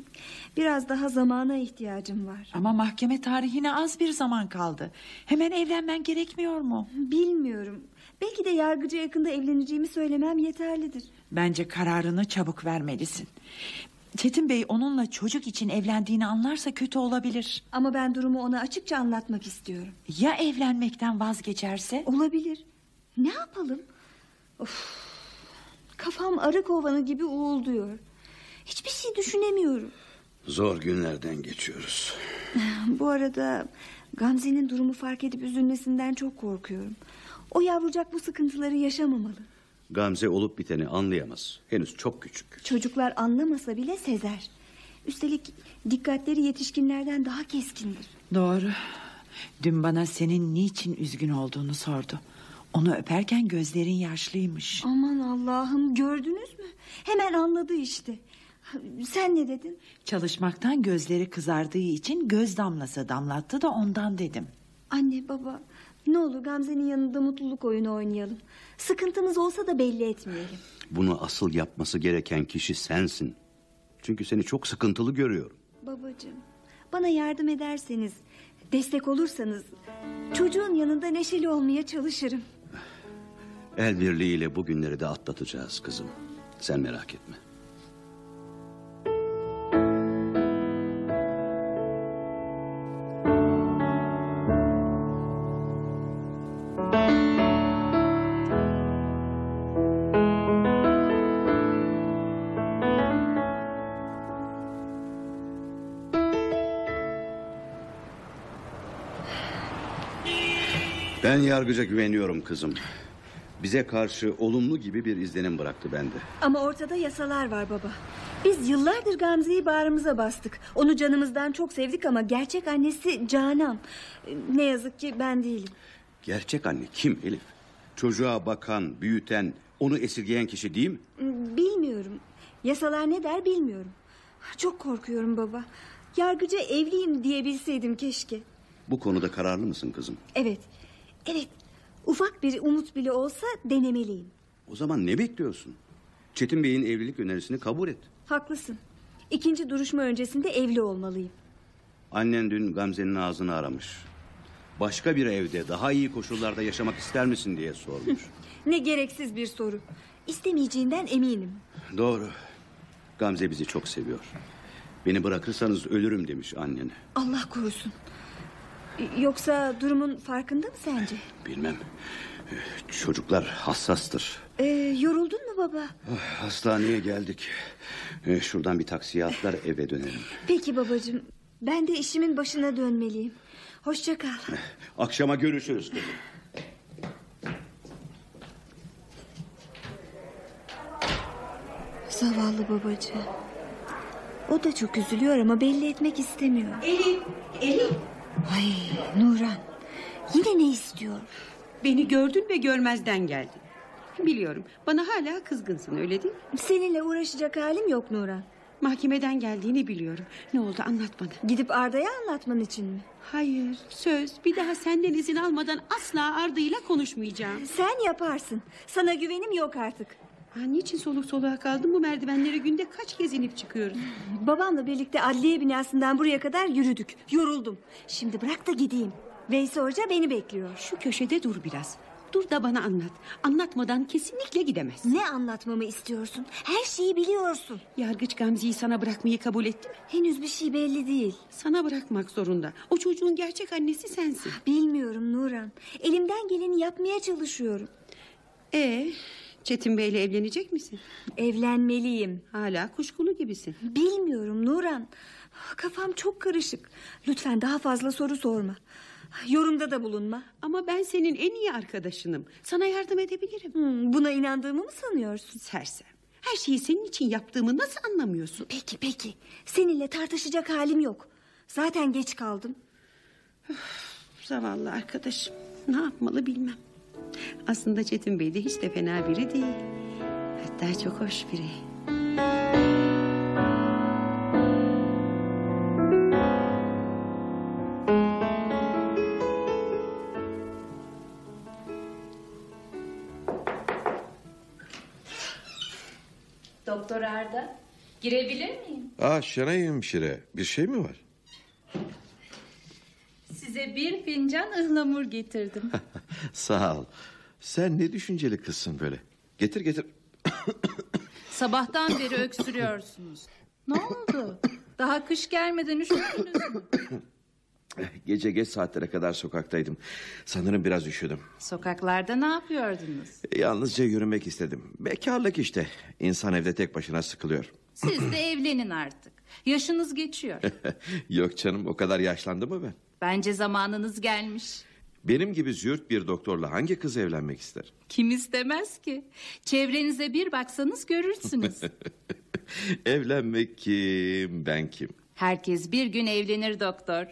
biraz daha zamana ihtiyacım var. Ama mahkeme tarihine az bir zaman kaldı. Hemen evlenmen gerekmiyor mu? Bilmiyorum. Belki de yargıca yakında evleneceğimi söylemem yeterlidir. Bence kararını çabuk vermelisin. Çetin Bey onunla çocuk için evlendiğini anlarsa kötü olabilir. Ama ben durumu ona açıkça anlatmak istiyorum. Ya evlenmekten vazgeçerse? Olabilir. Ne yapalım? Of. Kafam arı kovanı gibi uğulduyor. Hiçbir şey düşünemiyorum. Zor günlerden geçiyoruz. Bu arada Gamze'nin durumu fark edip üzülmesinden çok korkuyorum. O yavrucak bu sıkıntıları yaşamamalı. Gamze olup biteni anlayamaz. Henüz çok küçük. Çocuklar anlamasa bile sezer. Üstelik dikkatleri yetişkinlerden daha keskindir. Doğru. Dün bana senin niçin üzgün olduğunu sordu. Onu öperken gözlerin yaşlıymış. Aman Allah'ım gördünüz mü? Hemen anladı işte. Sen ne dedin? Çalışmaktan gözleri kızardığı için göz damlası damlattı da ondan dedim. Anne baba ne olur Gamze'nin yanında mutluluk oyunu oynayalım. Sıkıntımız olsa da belli etmeyelim. Bunu asıl yapması gereken kişi sensin. Çünkü seni çok sıkıntılı görüyorum. Babacığım bana yardım ederseniz destek olursanız çocuğun yanında neşeli olmaya çalışırım. El birliğiyle bu günleri de atlatacağız kızım. Sen merak etme. Ben yargıca güveniyorum kızım. Bize karşı olumlu gibi bir izlenim bıraktı bende. Ama ortada yasalar var baba. Biz yıllardır Gamze'yi bağrımıza bastık. Onu canımızdan çok sevdik ama gerçek annesi Canan. Ne yazık ki ben değilim. Gerçek anne kim Elif? Çocuğa bakan, büyüten, onu esirgeyen kişi değil mi? Bilmiyorum. Yasalar ne der bilmiyorum. Çok korkuyorum baba. Yargıca evliyim diyebilseydim keşke. Bu konuda kararlı mısın kızım? Evet. Evet. Ufak bir umut bile olsa denemeliyim. O zaman ne bekliyorsun? Çetin Bey'in evlilik önerisini kabul et. Haklısın. İkinci duruşma öncesinde evli olmalıyım. Annen dün Gamze'nin ağzını aramış. Başka bir evde daha iyi koşullarda yaşamak ister misin diye sormuş. Ne gereksiz bir soru. İstemeyeceğinden eminim. Doğru. Gamze bizi çok seviyor. Beni bırakırsanız ölürüm demiş annene. Allah korusun. Yoksa durumun farkında mı sence? Bilmem. Çocuklar hassastır. Ee, yoruldun mu baba? Ah, Hastaneye geldik. Ee, Şuradan bir taksiye atlar eve dönelim. Peki babacığım. Ben de işimin başına dönmeliyim. Hoşça kal. Akşama görüşürüz kızım. Zavallı babacığım. O da çok üzülüyor ama belli etmek istemiyor. Elif, Elif. Ay Nuran. Yine ne istiyor? Beni gördün ve görmezden geldin. Biliyorum bana hala kızgınsın öyle değil mi? Seninle uğraşacak halim yok Nuran. Mahkemeden geldiğini biliyorum. Ne oldu anlat bana. Gidip Arda'ya anlatman için mi? Hayır söz bir daha senden izin almadan asla Arda'yla konuşmayacağım. Sen yaparsın. Sana güvenim yok artık. Ha, niçin soluk soluğa kaldın bu merdivenleri günde kaç kez inip çıkıyoruz? Babamla birlikte adliye binasından buraya kadar yürüdük. Yoruldum. Şimdi bırak da gideyim. Veysi Hoca beni bekliyor. Şu köşede dur biraz. Dur da bana anlat. Anlatmadan kesinlikle gidemez. Ne anlatmamı istiyorsun? Her şeyi biliyorsun. Yargıç Gamze'yi sana bırakmayı kabul etti mi? Henüz bir şey belli değil. Sana bırakmak zorunda. O çocuğun gerçek annesi sensin. Bilmiyorum Nuran. Elimden geleni yapmaya çalışıyorum. Ee, Çetin Bey'le evlenecek misin? Evlenmeliyim. Hala kuşkulu gibisin. Bilmiyorum Nuran. Kafam çok karışık. Lütfen daha fazla soru sorma. Yorumda da bulunma. Ama ben senin en iyi arkadaşınım. Sana yardım edebilirim. Hmm, buna inandığımı mı sanıyorsun? Sersem. Her şeyi senin için yaptığımı nasıl anlamıyorsun? Peki peki. Seninle tartışacak halim yok. Zaten geç kaldım. Zavallı arkadaşım. Ne yapmalı bilmem. Aslında Çetin Bey de hiç de fena biri değil. Hatta çok hoş biri. Doktor Arda, girebilir miyim? Aa Şenay hemşire bir şey mi var? Size bir fincan ıhlamur getirdim. Sağ ol. Sen ne düşünceli kızsın böyle. Getir getir. Sabahtan beri öksürüyorsunuz. Ne oldu? Daha kış gelmeden üşüttünüz mü? Gece geç saatlere kadar sokaktaydım. Sanırım biraz üşüdüm. Sokaklarda ne yapıyordunuz? Yalnızca yürümek istedim. Bekarlık işte. İnsan evde tek başına sıkılıyor. Siz de evlenin artık. Yaşınız geçiyor. Yok canım o kadar yaşlandı mı ben? Bence zamanınız gelmiş. Benim gibi züğürt bir doktorla hangi kız evlenmek ister? Kim istemez ki? Çevrenize bir baksanız görürsünüz. Evlenmek kim ben kim? Herkes bir gün evlenir doktor.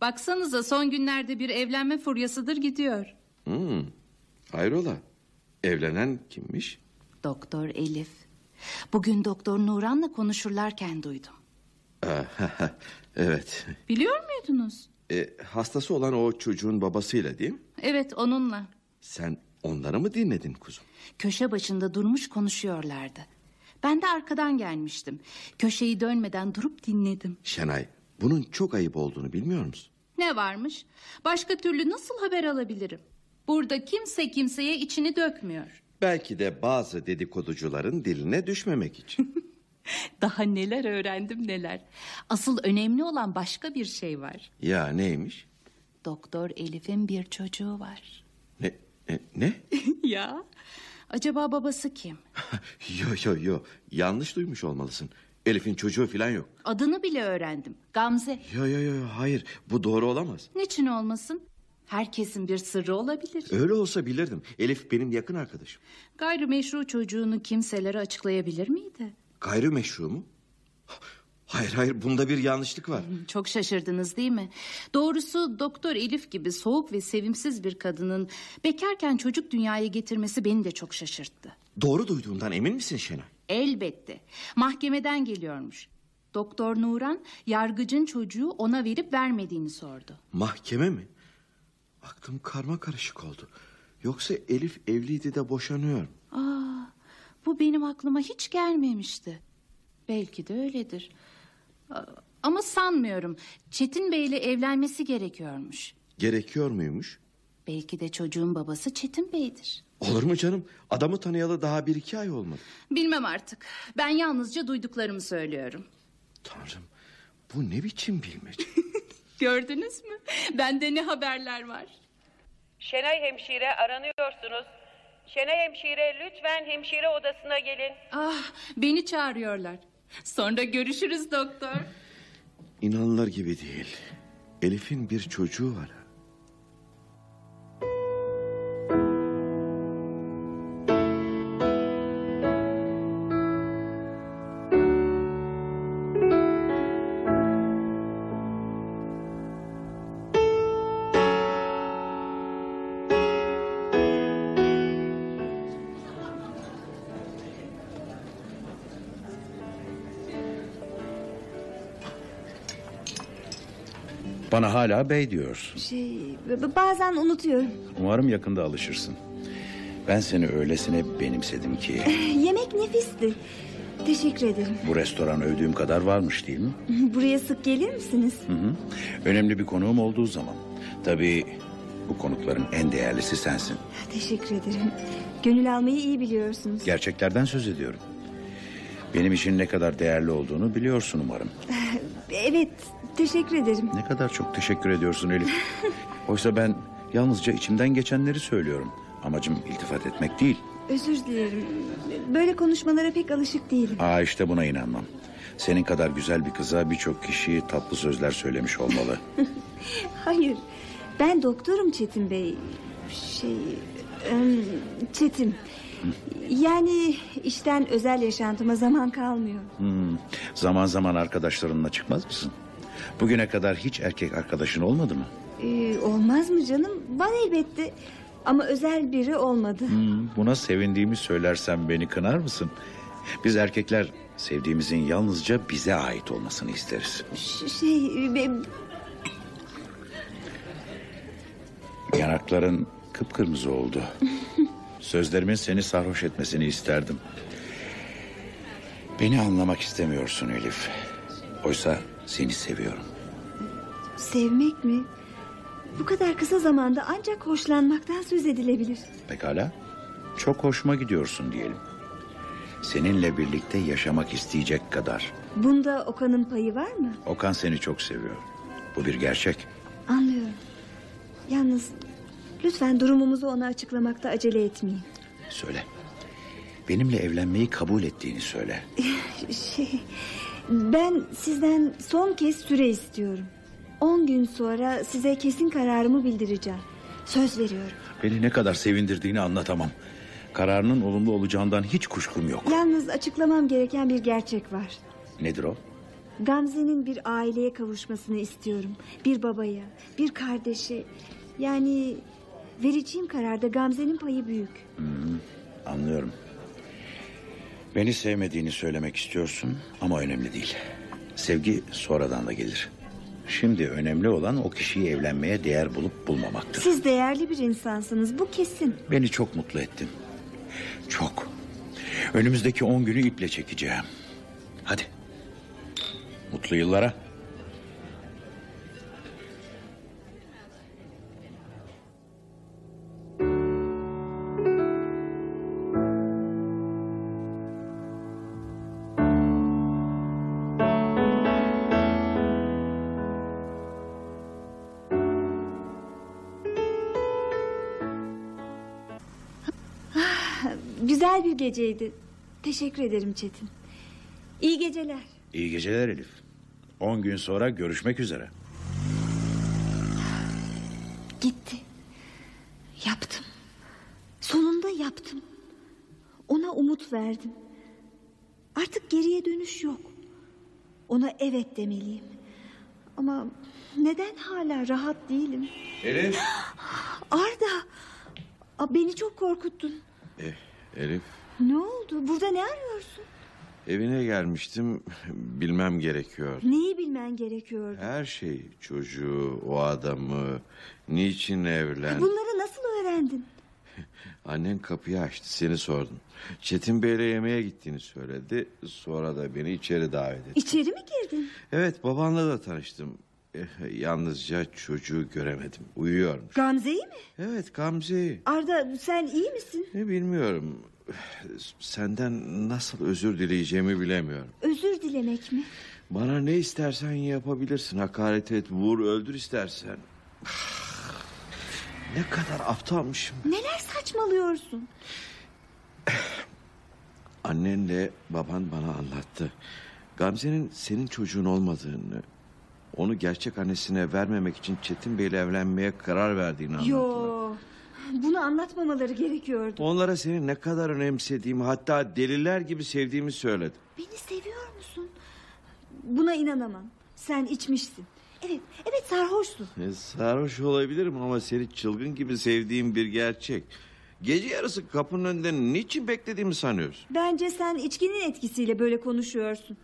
Baksanıza son günlerde bir evlenme furyasıdır gidiyor. Hmm, hayrola evlenen kimmiş? Doktor Elif. Bugün Doktor Nuran'la konuşurlarken duydum. Aa, evet Biliyor muydunuz? E, hastası olan o çocuğun babasıyla değil mi? Evet onunla. Sen onları mı dinledin kuzum? Köşe başında durmuş konuşuyorlardı. Ben de arkadan gelmiştim. Köşeyi dönmeden durup dinledim. Şenay bunun çok ayıp olduğunu bilmiyor musun? Ne varmış? Başka türlü nasıl haber alabilirim? Burada kimse kimseye içini dökmüyor. Belki de bazı dedikoducuların diline düşmemek için. Daha neler öğrendim neler. Asıl önemli olan başka bir şey var. ya neymiş? Doktor Elif'in bir çocuğu var. Ne? Ne? ne? ya acaba babası kim? yo yo yo yanlış duymuş olmalısın. Elif'in çocuğu falan yok. Adını bile öğrendim. Gamze. Yo yo yo hayır bu doğru olamaz. Niçin olmasın? Herkesin bir sırrı olabilir. Öyle olsa bilirdim. Elif benim yakın arkadaşım. Gayrimeşru çocuğunu kimselere açıklayabilir miydi? Gayrimeşru mu? Hayır hayır bunda bir yanlışlık var. Çok şaşırdınız değil mi? Doğrusu Doktor Elif gibi soğuk ve sevimsiz bir kadının bekarken çocuk dünyaya getirmesi beni de çok şaşırttı. Doğru duyduğundan emin misin Şenay? Elbette. Mahkemeden geliyormuş. Doktor Nuran yargıcın çocuğu ona verip vermediğini sordu. Mahkeme mi? Aklım karma karışık oldu. Yoksa Elif evliydi de boşanıyor. Aa, bu benim aklıma hiç gelmemişti. Belki de öyledir. Ama sanmıyorum. Çetin Bey ile evlenmesi gerekiyormuş. Gerekiyor muymuş? Belki de çocuğun babası Çetin Bey'dir. Olur mu canım? Adamı tanıyalı daha bir iki ay olmadı. Bilmem artık. Ben yalnızca duyduklarımı söylüyorum. Tanrım bu ne biçim bilmece? Gördünüz mü? Bende ne haberler var. Şenay hemşire aranıyorsunuz. Şenay hemşire lütfen hemşire odasına gelin. Ah, beni çağırıyorlar. Sonra görüşürüz doktor. İnanılır gibi değil. Elif'in bir çocuğu var. Bana hala bey diyorsun. Şey bazen unutuyorum. Umarım yakında alışırsın. Ben seni öylesine benimsedim ki... Yemek nefisti. Teşekkür ederim. Bu restoran övdüğüm kadar varmış değil mi? Buraya sık gelir misiniz? Hı hı. Önemli bir konuğum olduğu zaman. Tabii bu konukların en değerlisi sensin. Teşekkür ederim. Gönül almayı iyi biliyorsunuz. Gerçeklerden söz ediyorum. Benim için ne kadar değerli olduğunu biliyorsun umarım. Evet, teşekkür ederim. Ne kadar çok teşekkür ediyorsun Elif. Oysa ben yalnızca içimden geçenleri söylüyorum. Amacım iltifat etmek değil. Özür dilerim. Böyle konuşmalara pek alışık değilim. Aa işte buna inanmam. Senin kadar güzel bir kıza birçok kişi tatlı sözler söylemiş olmalı. Hayır, ben doktorum Çetin Bey. Şey, Çetin. Yani işten özel yaşantıma zaman kalmıyor. Hmm, Zaman zaman arkadaşlarınla çıkmaz mısın? Bugüne kadar hiç erkek arkadaşın olmadı mı? Ee, olmaz mı canım? Var elbette. Ama özel biri olmadı. Hmm, buna sevindiğimi söylersem beni kınar mısın? Biz erkekler sevdiğimizin yalnızca bize ait olmasını isteriz. Ş- Şey, e, Yanakların kıpkırmızı oldu. Sözlerimin seni sarhoş etmesini isterdim. Beni anlamak istemiyorsun Elif. Oysa seni seviyorum. sevmek mi? Bu kadar kısa zamanda ancak hoşlanmaktan söz edilebilir. Pekala. Çok hoşuma gidiyorsun diyelim. Seninle birlikte yaşamak isteyecek kadar. Bunda Okan'ın payı var mı? Okan seni çok seviyor. Bu bir gerçek. Anlıyorum. Yalnız lütfen durumumuzu ona açıklamakta acele etmeyin. Söyle. Benimle evlenmeyi kabul ettiğini söyle. Şey, ben sizden son kez süre istiyorum. On gün sonra size kesin kararımı bildireceğim. Söz veriyorum. Beni ne kadar sevindirdiğini anlatamam. Kararının olumlu olacağından hiç kuşkum yok. Yalnız açıklamam gereken bir gerçek var. Nedir o? Gamze'nin bir aileye kavuşmasını istiyorum. Bir babaya, bir kardeşe. Yani vereceğim kararda Gamze'nin payı büyük. Hmm, anlıyorum. Beni sevmediğini söylemek istiyorsun ama önemli değil. Sevgi sonradan da gelir. Şimdi önemli olan o kişiyi evlenmeye değer bulup bulmamaktır. Siz değerli bir insansınız bu kesin. Beni çok mutlu ettin. Çok. Önümüzdeki on günü iple çekeceğim. Hadi. Mutlu yıllara. Geceydi. Teşekkür ederim Çetin. İyi geceler. İyi geceler Elif. On gün sonra görüşmek üzere. Gitti. Yaptım. Sonunda yaptım. Ona umut verdim. Artık geriye dönüş yok. Ona evet demeliyim. Ama neden hala rahat değilim? Elif. Arda. Beni çok korkuttun. Eh, Elif Ne oldu? Burada ne arıyorsun? evine gelmiştim bilmem gerekiyor. Neyi bilmen gerekiyordu? Her şey çocuğu o adamı niçin evlen. Bunları nasıl öğrendin? Annen kapıyı açtı seni sordum. Çetin Bey'le yemeğe gittiğini söyledi. Sonra da beni içeri davet etti. İçeri mi girdin? Evet babanla da tanıştım. Eh, Yalnızca çocuğu göremedim. Uyuyormuş. Gamze'yi mi? Evet Gamze'yi. Arda sen iyi misin? Ne bilmiyorum. Senden nasıl özür dileyeceğimi bilemiyorum. Özür dilemek mi? Bana ne istersen yapabilirsin. Hakaret et, vur, öldür istersen. Ne kadar aptalmışım. Neler saçmalıyorsun? Annenle baban bana anlattı. Gamze'nin senin çocuğun olmadığını... ...onu gerçek annesine vermemek için Çetin Bey'le evlenmeye karar verdiğini anlattılar. Yo. Bunu anlatmamaları gerekiyordu. Onlara seni ne kadar önemsediğimi... ...hatta deliler gibi sevdiğimi söyledim. Beni seviyor musun? Buna inanamam. Sen içmişsin. Evet, evet sarhoşsun. E, sarhoş olabilirim ama seni çılgın gibi sevdiğim bir gerçek. Gece yarısı kapının önünde niçin beklediğimi sanıyorsun? Bence sen içkinin etkisiyle böyle konuşuyorsun.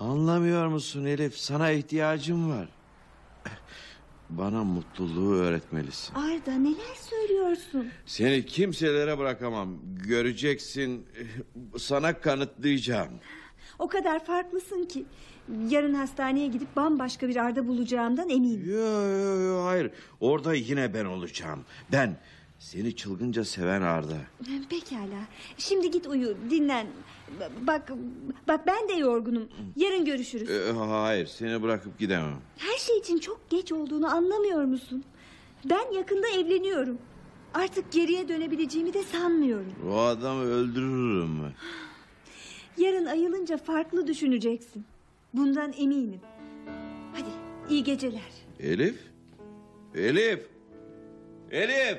Anlamıyor musun Elif? Sana ihtiyacım var. Bana mutluluğu öğretmelisin. Arda neler söylüyorsun? Seni kimselere bırakamam. Göreceksin. Sana kanıtlayacağım. O kadar farklısın ki. Yarın hastaneye gidip bambaşka bir Arda bulacağımdan eminim. Yo, yo, yo, hayır. Orada yine ben olacağım. Ben. Seni çılgınca seven Arda. Pekala. Şimdi git uyu, dinlen. Bak, bak ben de yorgunum. Yarın görüşürüz. Ee, hayır, seni bırakıp gidemem. Her şey için çok geç olduğunu anlamıyor musun? Ben yakında evleniyorum. Artık geriye dönebileceğimi de sanmıyorum. O adamı öldürürüm. Yarın ayılınca farklı düşüneceksin. Bundan eminim. Hadi iyi geceler. Elif? Elif? Elif!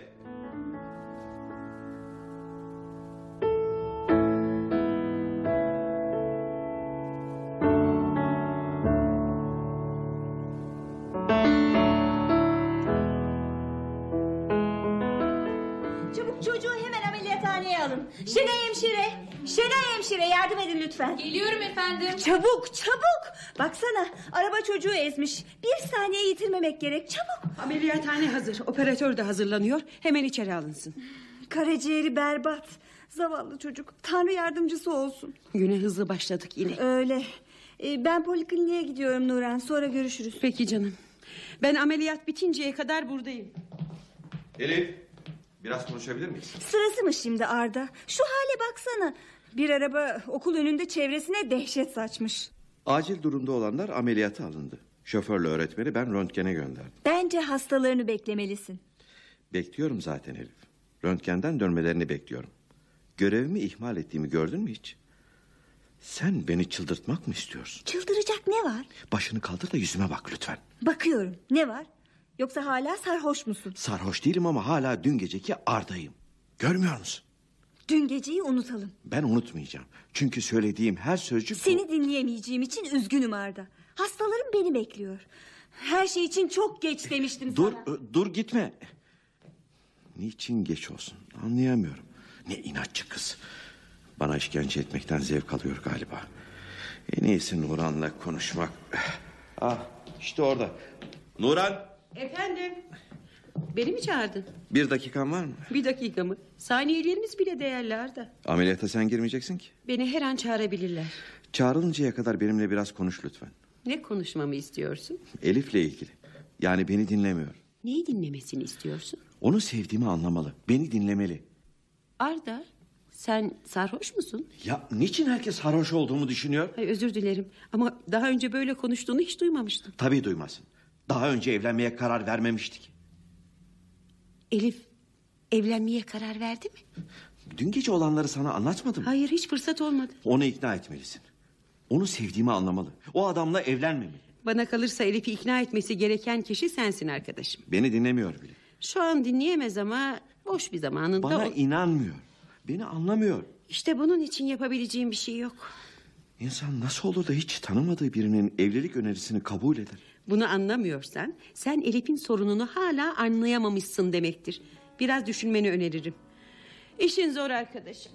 Yardım edin lütfen. Geliyorum efendim. Çabuk çabuk. Baksana araba çocuğu ezmiş. Bir saniye yitirmemek gerek çabuk. Ameliyathane hazır. Operatör de hazırlanıyor. Hemen içeri alınsın. Karaciğeri berbat. Zavallı çocuk. Tanrı yardımcısı olsun. Güne hızlı başladık yine. Öyle. Ee, ben polikliniğe gidiyorum Nuran. Sonra görüşürüz. Peki canım. Ben ameliyat bitinceye kadar buradayım. Elif biraz konuşabilir miyiz? Sırası mı şimdi Arda? Şu hale baksana. Bir araba okul önünde çevresine dehşet saçmış. Acil durumda olanlar ameliyata alındı. Şoförle öğretmeni ben röntgene gönderdim. Bence hastalarını beklemelisin. Bekliyorum zaten Elif. Röntgenden dönmelerini bekliyorum. Görevimi ihmal ettiğimi gördün mü hiç? Sen beni çıldırtmak mı istiyorsun? Çıldıracak ne var? Başını kaldır da yüzüme bak lütfen. Bakıyorum. Ne var? Yoksa hala sarhoş musun? Sarhoş değilim ama hala dün geceki Arda'yım. Görmüyor musun? Dün geceyi unutalım. Ben unutmayacağım. Çünkü söylediğim her sözcük... Seni dinleyemeyeceğim için üzgünüm Arda. Hastalarım beni bekliyor. Her şey için çok geç demiştim Dur, sana. e, dur gitme. Niçin geç olsun anlayamıyorum. Ne inatçı kız. Bana işkence etmekten zevk alıyor galiba. En iyisi Nuran'la konuşmak. Ah işte orada. Nuran Efendim. Beni mi çağırdın? bir dakikan var mı? Bir dakika mı? Saniyelerimiz bile değerli Arda. Ameliyata sen girmeyeceksin ki. Beni her an çağırabilirler. Çağrılıncaya kadar benimle biraz konuş lütfen. Ne konuşmamı istiyorsun? Elif'le ilgili. Yani beni dinlemiyor. Neyi dinlemesini istiyorsun? Onu sevdiğimi anlamalı. Beni dinlemeli. Arda sen sarhoş musun? Ya niçin herkes sarhoş olduğumu düşünüyor? Ay, özür dilerim ama daha önce böyle konuştuğunu hiç duymamıştım. Tabii duymasın. Daha önce evlenmeye karar vermemiştik. Elif evlenmeye karar verdi mi? Dün gece olanları sana anlatmadım. mı? Hayır hiç fırsat olmadı. Onu ikna etmelisin. Onu sevdiğimi anlamalı. O adamla evlenmemeli. Bana kalırsa Elif'i ikna etmesi gereken kişi sensin arkadaşım. Beni dinlemiyor bile. Şu an dinleyemez ama boş bir zamanında... Bana o- inanmıyor. Beni anlamıyor. İşte bunun için yapabileceğim bir şey yok. İnsan nasıl olur da hiç tanımadığı birinin evlilik önerisini kabul eder? Bunu anlamıyorsan sen Elif'in sorununu hala anlayamamışsın demektir. Biraz düşünmeni öneririm. İşin zor arkadaşım.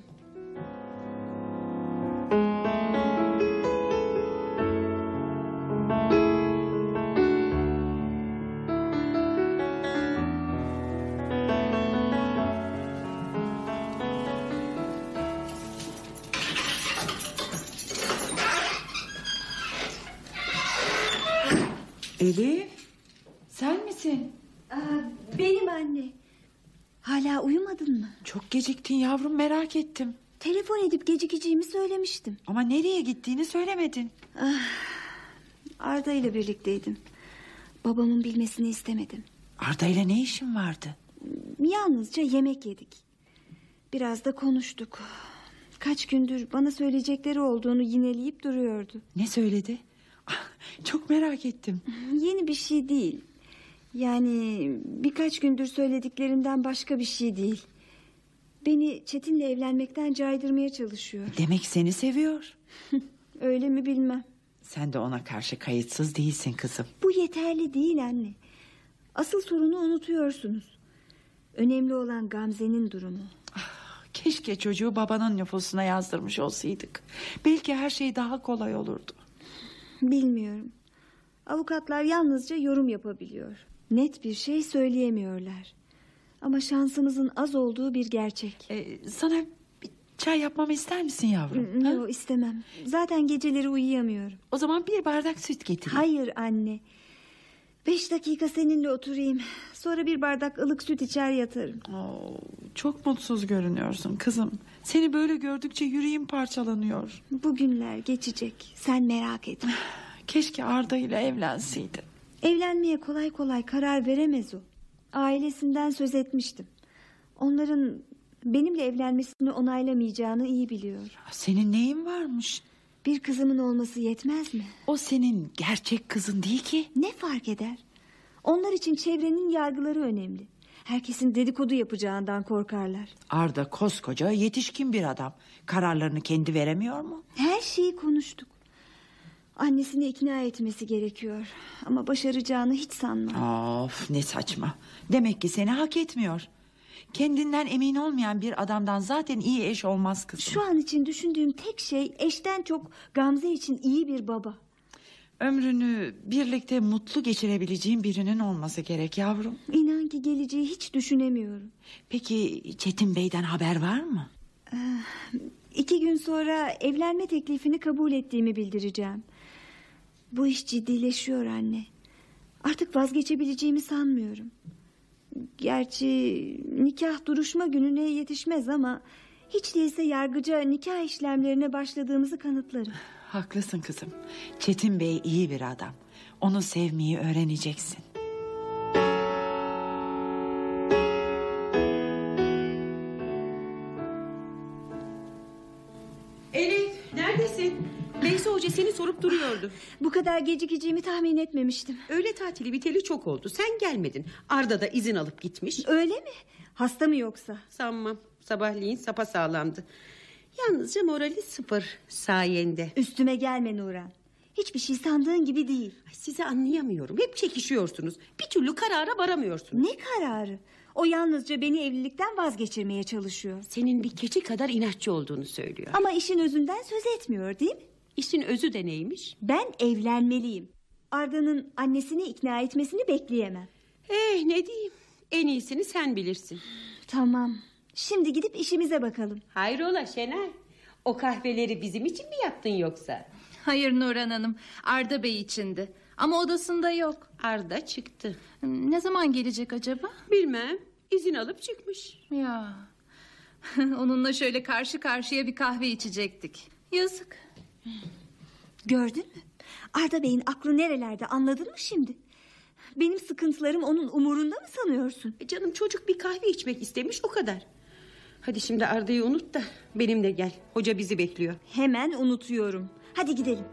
Elif sen misin? Aa, benim anne. Hala uyumadın mı? Çok geciktin yavrum merak ettim. Telefon edip gecikeceğimi söylemiştim. Ama nereye gittiğini söylemedin. Arda ile birlikteydim. Babamın bilmesini istemedim. Arda ile ne işin vardı? Yalnızca yemek yedik. Biraz da konuştuk. Kaç gündür bana söyleyecekleri olduğunu yineleyip duruyordu. Ne söyledi? Ah, Çok merak ettim. Yeni bir şey değil. Yani birkaç gündür söylediklerinden başka bir şey değil. Beni Çetin'le evlenmekten caydırmaya çalışıyor. Demek seni seviyor. Öyle mi bilmem. Sen de ona karşı kayıtsız değilsin kızım. Bu yeterli değil anne. Asıl sorunu unutuyorsunuz. Önemli olan Gamze'nin durumu. Keşke çocuğu babanın nüfusuna yazdırmış olsaydık. Belki her şey daha kolay olurdu. Bilmiyorum. Avukatlar yalnızca yorum yapabiliyor. Net bir şey söyleyemiyorlar. Ama şansımızın az olduğu bir gerçek. Ee, sana bir çay yapmamı ister misin yavrum? ha? Yok istemem. Zaten geceleri uyuyamıyorum. O zaman bir bardak süt getireyim. Hayır anne. Beş dakika seninle oturayım. Sonra bir bardak ılık süt içer yatarım. Oo, çok mutsuz görünüyorsun kızım. Seni böyle gördükçe yüreğim parçalanıyor. Bu günler geçecek. Sen merak etme. Keşke Arda ile evlenseydin. Evlenmeye kolay kolay karar veremez o. Ailesinden söz etmiştim. Onların benimle evlenmesini onaylamayacağını iyi biliyor. Senin neyin varmış? Bir kızımın olması yetmez mi? O senin gerçek kızın değil ki. Ne fark eder? Onlar için çevrenin yargıları önemli. Herkesin dedikodu yapacağından korkarlar. Arda koskoca yetişkin bir adam. Kararlarını kendi veremiyor mu? Her şeyi konuştuk. Annesini ikna etmesi gerekiyor. Ama başaracağını hiç sanmam. Of ne saçma. Demek ki seni hak etmiyor. Kendinden emin olmayan bir adamdan zaten iyi eş olmaz kızım. Şu an için düşündüğüm tek şey eşten çok Gamze için iyi bir baba. Ömrünü birlikte mutlu geçirebileceğin birinin olması gerek yavrum. İnan ki geleceği hiç düşünemiyorum. Peki Çetin Bey'den haber var mı? İki gün sonra evlenme teklifini kabul ettiğimi bildireceğim. Bu iş ciddileşiyor anne. Artık vazgeçebileceğimi sanmıyorum. Gerçi nikah duruşma gününe yetişmez ama... ...hiç değilse yargıca nikah işlemlerine başladığımızı kanıtlarım. Haklısın kızım. Çetin Bey iyi bir adam. Onu sevmeyi öğreneceksin. Elif neredesin? Beysi Hoca seni sorup duruyordu. Bu kadar gecikeceğimi tahmin etmemiştim. Öğle tatili biteli çok oldu. Sen gelmedin. Arda da izin alıp gitmiş. Öyle mi? Hasta mı yoksa? Sanmam. Sabahleyin sapa sağlamdı. Yalnızca morali sıfır sayende. Üstüme gelme Nuran. Hiçbir şey sandığın gibi değil. Ay, sizi anlayamıyorum. Hep çekişiyorsunuz. Bir türlü karara varamıyorsunuz. Ne kararı? O yalnızca beni evlilikten vazgeçirmeye çalışıyor. Senin bir keçi kadar inatçı olduğunu söylüyor. Ama işin özünden söz etmiyor değil mi? İşin özü de neymiş? Ben evlenmeliyim. Arda'nın annesini ikna etmesini bekleyemem. Eh ne diyeyim. En iyisini sen bilirsin. Tamam. Şimdi gidip işimize bakalım. Hayrola Şenay? O kahveleri bizim için mi yaptın yoksa? Hayır Nurhan Hanım. Arda Bey içindi. Ama odasında yok. Arda çıktı. Ne zaman gelecek acaba? Bilmem. İzin alıp çıkmış. Ya. Onunla şöyle karşı karşıya bir kahve içecektik. Yazık. Gördün mü? Arda Bey'in aklı nerelerde anladın mı şimdi? Benim sıkıntılarım onun umurunda mı sanıyorsun? E canım çocuk bir kahve içmek istemiş o kadar. Hadi şimdi Arda'yı unut da benimle gel. Hoca bizi bekliyor. Hemen unutuyorum. Hadi gidelim.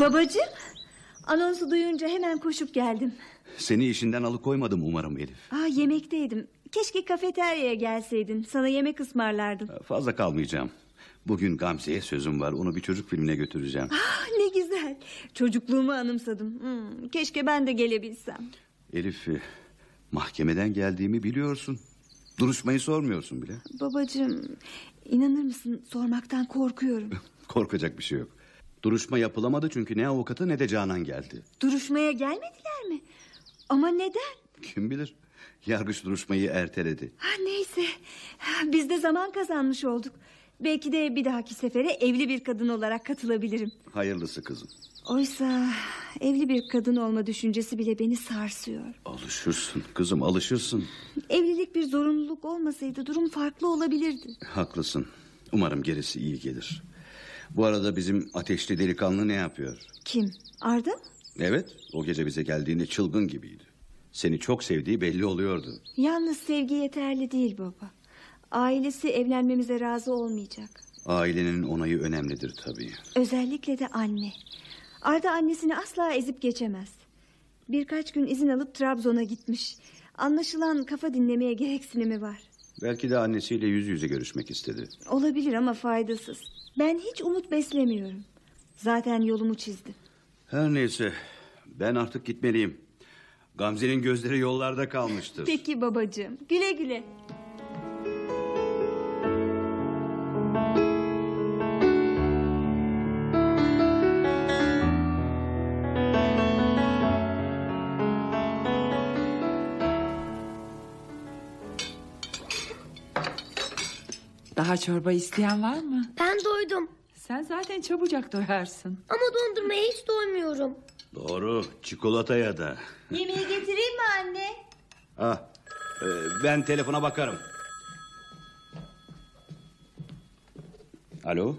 Babacığım, anonsu duyunca hemen koşup geldim. Seni işinden alıkoymadım umarım Elif. Aa, yemekteydim. Keşke kafeteryaya gelseydin. Sana yemek ısmarlardım. Fazla kalmayacağım. Bugün Gamze'ye sözüm var. Onu bir çocuk filmine götüreceğim. Ah, ne güzel. Çocukluğumu anımsadım. Hmm, keşke ben de gelebilsem. Elif e, mahkemeden geldiğimi biliyorsun. Duruşmayı sormuyorsun bile. Babacığım, inanır mısın sormaktan korkuyorum. Korkacak bir şey yok. Duruşma yapılamadı çünkü ne avukatı ne de Canan geldi. Duruşmaya gelmediler mi? Ama neden? Kim bilir? Yargıç duruşmayı erteledi. Ha, neyse, biz de zaman kazanmış olduk. Belki de bir dahaki sefere evli bir kadın olarak katılabilirim. Hayırlısı kızım. Oysa evli bir kadın olma düşüncesi bile beni sarsıyor. Alışırsın kızım alışırsın. Evlilik bir zorunluluk olmasaydı durum farklı olabilirdi. Haklısın. Umarım gerisi iyi gelir. Bu arada bizim ateşli delikanlı ne yapıyor? Kim? Arda? Evet o gece bize geldiğinde çılgın gibiydi. Seni çok sevdiği belli oluyordu. Yalnız sevgi yeterli değil baba. Ailesi evlenmemize razı olmayacak. Ailenin onayı önemlidir tabii. Özellikle de anne. Arda annesini asla ezip geçemez. Birkaç gün izin alıp Trabzon'a gitmiş. Anlaşılan kafa dinlemeye gereksinimi var. Belki de annesiyle yüz yüze görüşmek istedi. Olabilir ama faydasız. Ben hiç umut beslemiyorum. Zaten yolumu çizdim. Her neyse ben artık gitmeliyim. Gamze'nin gözleri yollarda kalmıştır. Peki babacığım. Güle güle. Daha çorba isteyen var mı? Ben doydum. Sen zaten çabucak doyarsın. Ama dondurmaya hiç doymuyorum. Doğru çikolataya da. Yemeği getireyim mi anne? Ah, e, ben telefona bakarım. Alo?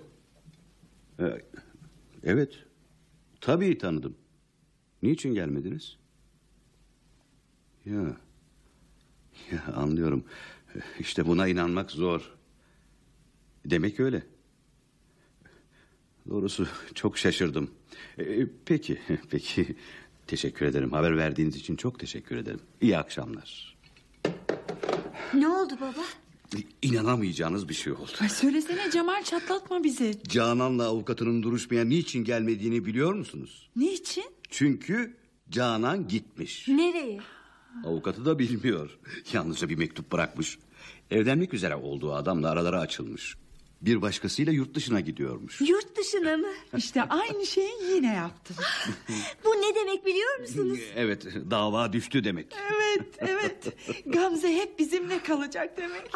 E, evet. Tabii tanıdım. Niçin gelmediniz? Ya. Ya anlıyorum. İşte buna inanmak zor. Demek öyle. Doğrusu çok şaşırdım. E, peki, peki. Teşekkür ederim. Haber verdiğiniz için çok teşekkür ederim. İyi akşamlar. Ne oldu baba? İnanamayacağınız bir şey oldu. Ay söylesene Cemal çatlatma bizi. Canan'la avukatının duruşmaya niçin gelmediğini biliyor musunuz? Niçin? Çünkü Canan gitmiş. Nereye? Avukatı da bilmiyor. Yalnızca bir mektup bırakmış. Evlenmek üzere olduğu adamla araları açılmış. Bir başkasıyla yurt dışına gidiyormuş. Yurt dışına mı? İşte aynı şeyi yine yaptın. Bu ne demek biliyor musunuz? Evet dava düştü demek. Evet evet. Gamze hep bizimle kalacak demek.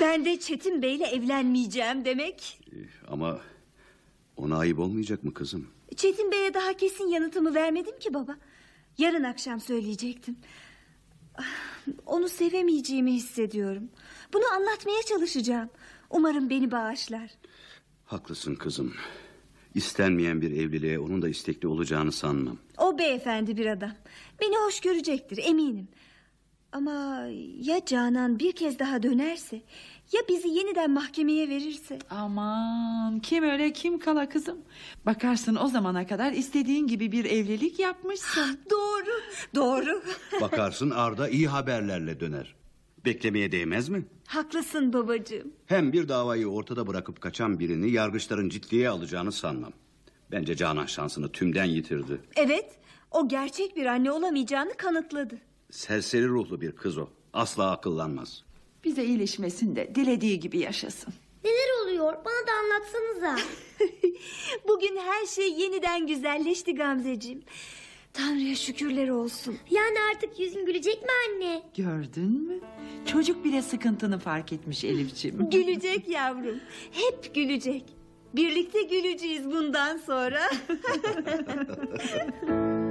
Ben de Çetin Bey'le evlenmeyeceğim demek. Ama ona ayıp olmayacak mı kızım? Çetin Bey'e daha kesin yanıtımı vermedim ki baba. Yarın akşam söyleyecektim. Ah, Onu sevemeyeceğimi hissediyorum. Bunu anlatmaya çalışacağım. Umarım beni bağışlar. Haklısın kızım. İstenmeyen bir evliliğe onun da istekli olacağını sanmam. O beyefendi bir adam. Beni hoş görecektir eminim. Ama ya Canan bir kez daha dönerse... ...ya bizi yeniden mahkemeye verirse... Aman kim öyle kim kala kızım. Bakarsın o zamana kadar istediğin gibi bir evlilik yapmışsın. Doğru, doğru. Bakarsın Arda iyi haberlerle döner. Beklemeye değmez mi? Haklısın babacığım. Hem bir davayı ortada bırakıp kaçan birini yargıçların ciddiye alacağını sanmam. Bence Canan şansını tümden yitirdi. Evet, o gerçek bir anne olamayacağını kanıtladı. Serseri ruhlu bir kız o. Asla akıllanmaz. Bize iyileşmesin de dilediği gibi yaşasın. Neler oluyor? Bana da anlatsanıza. Bugün her şey yeniden güzelleşti Gamzeciğim. Tanrı'ya şükürler olsun. Yani artık yüzün gülecek mi anne? Gördün mü? Çocuk bile sıkıntını fark etmiş Elifciğim. Gülecek yavrum. Hep gülecek. Birlikte güleceğiz bundan sonra.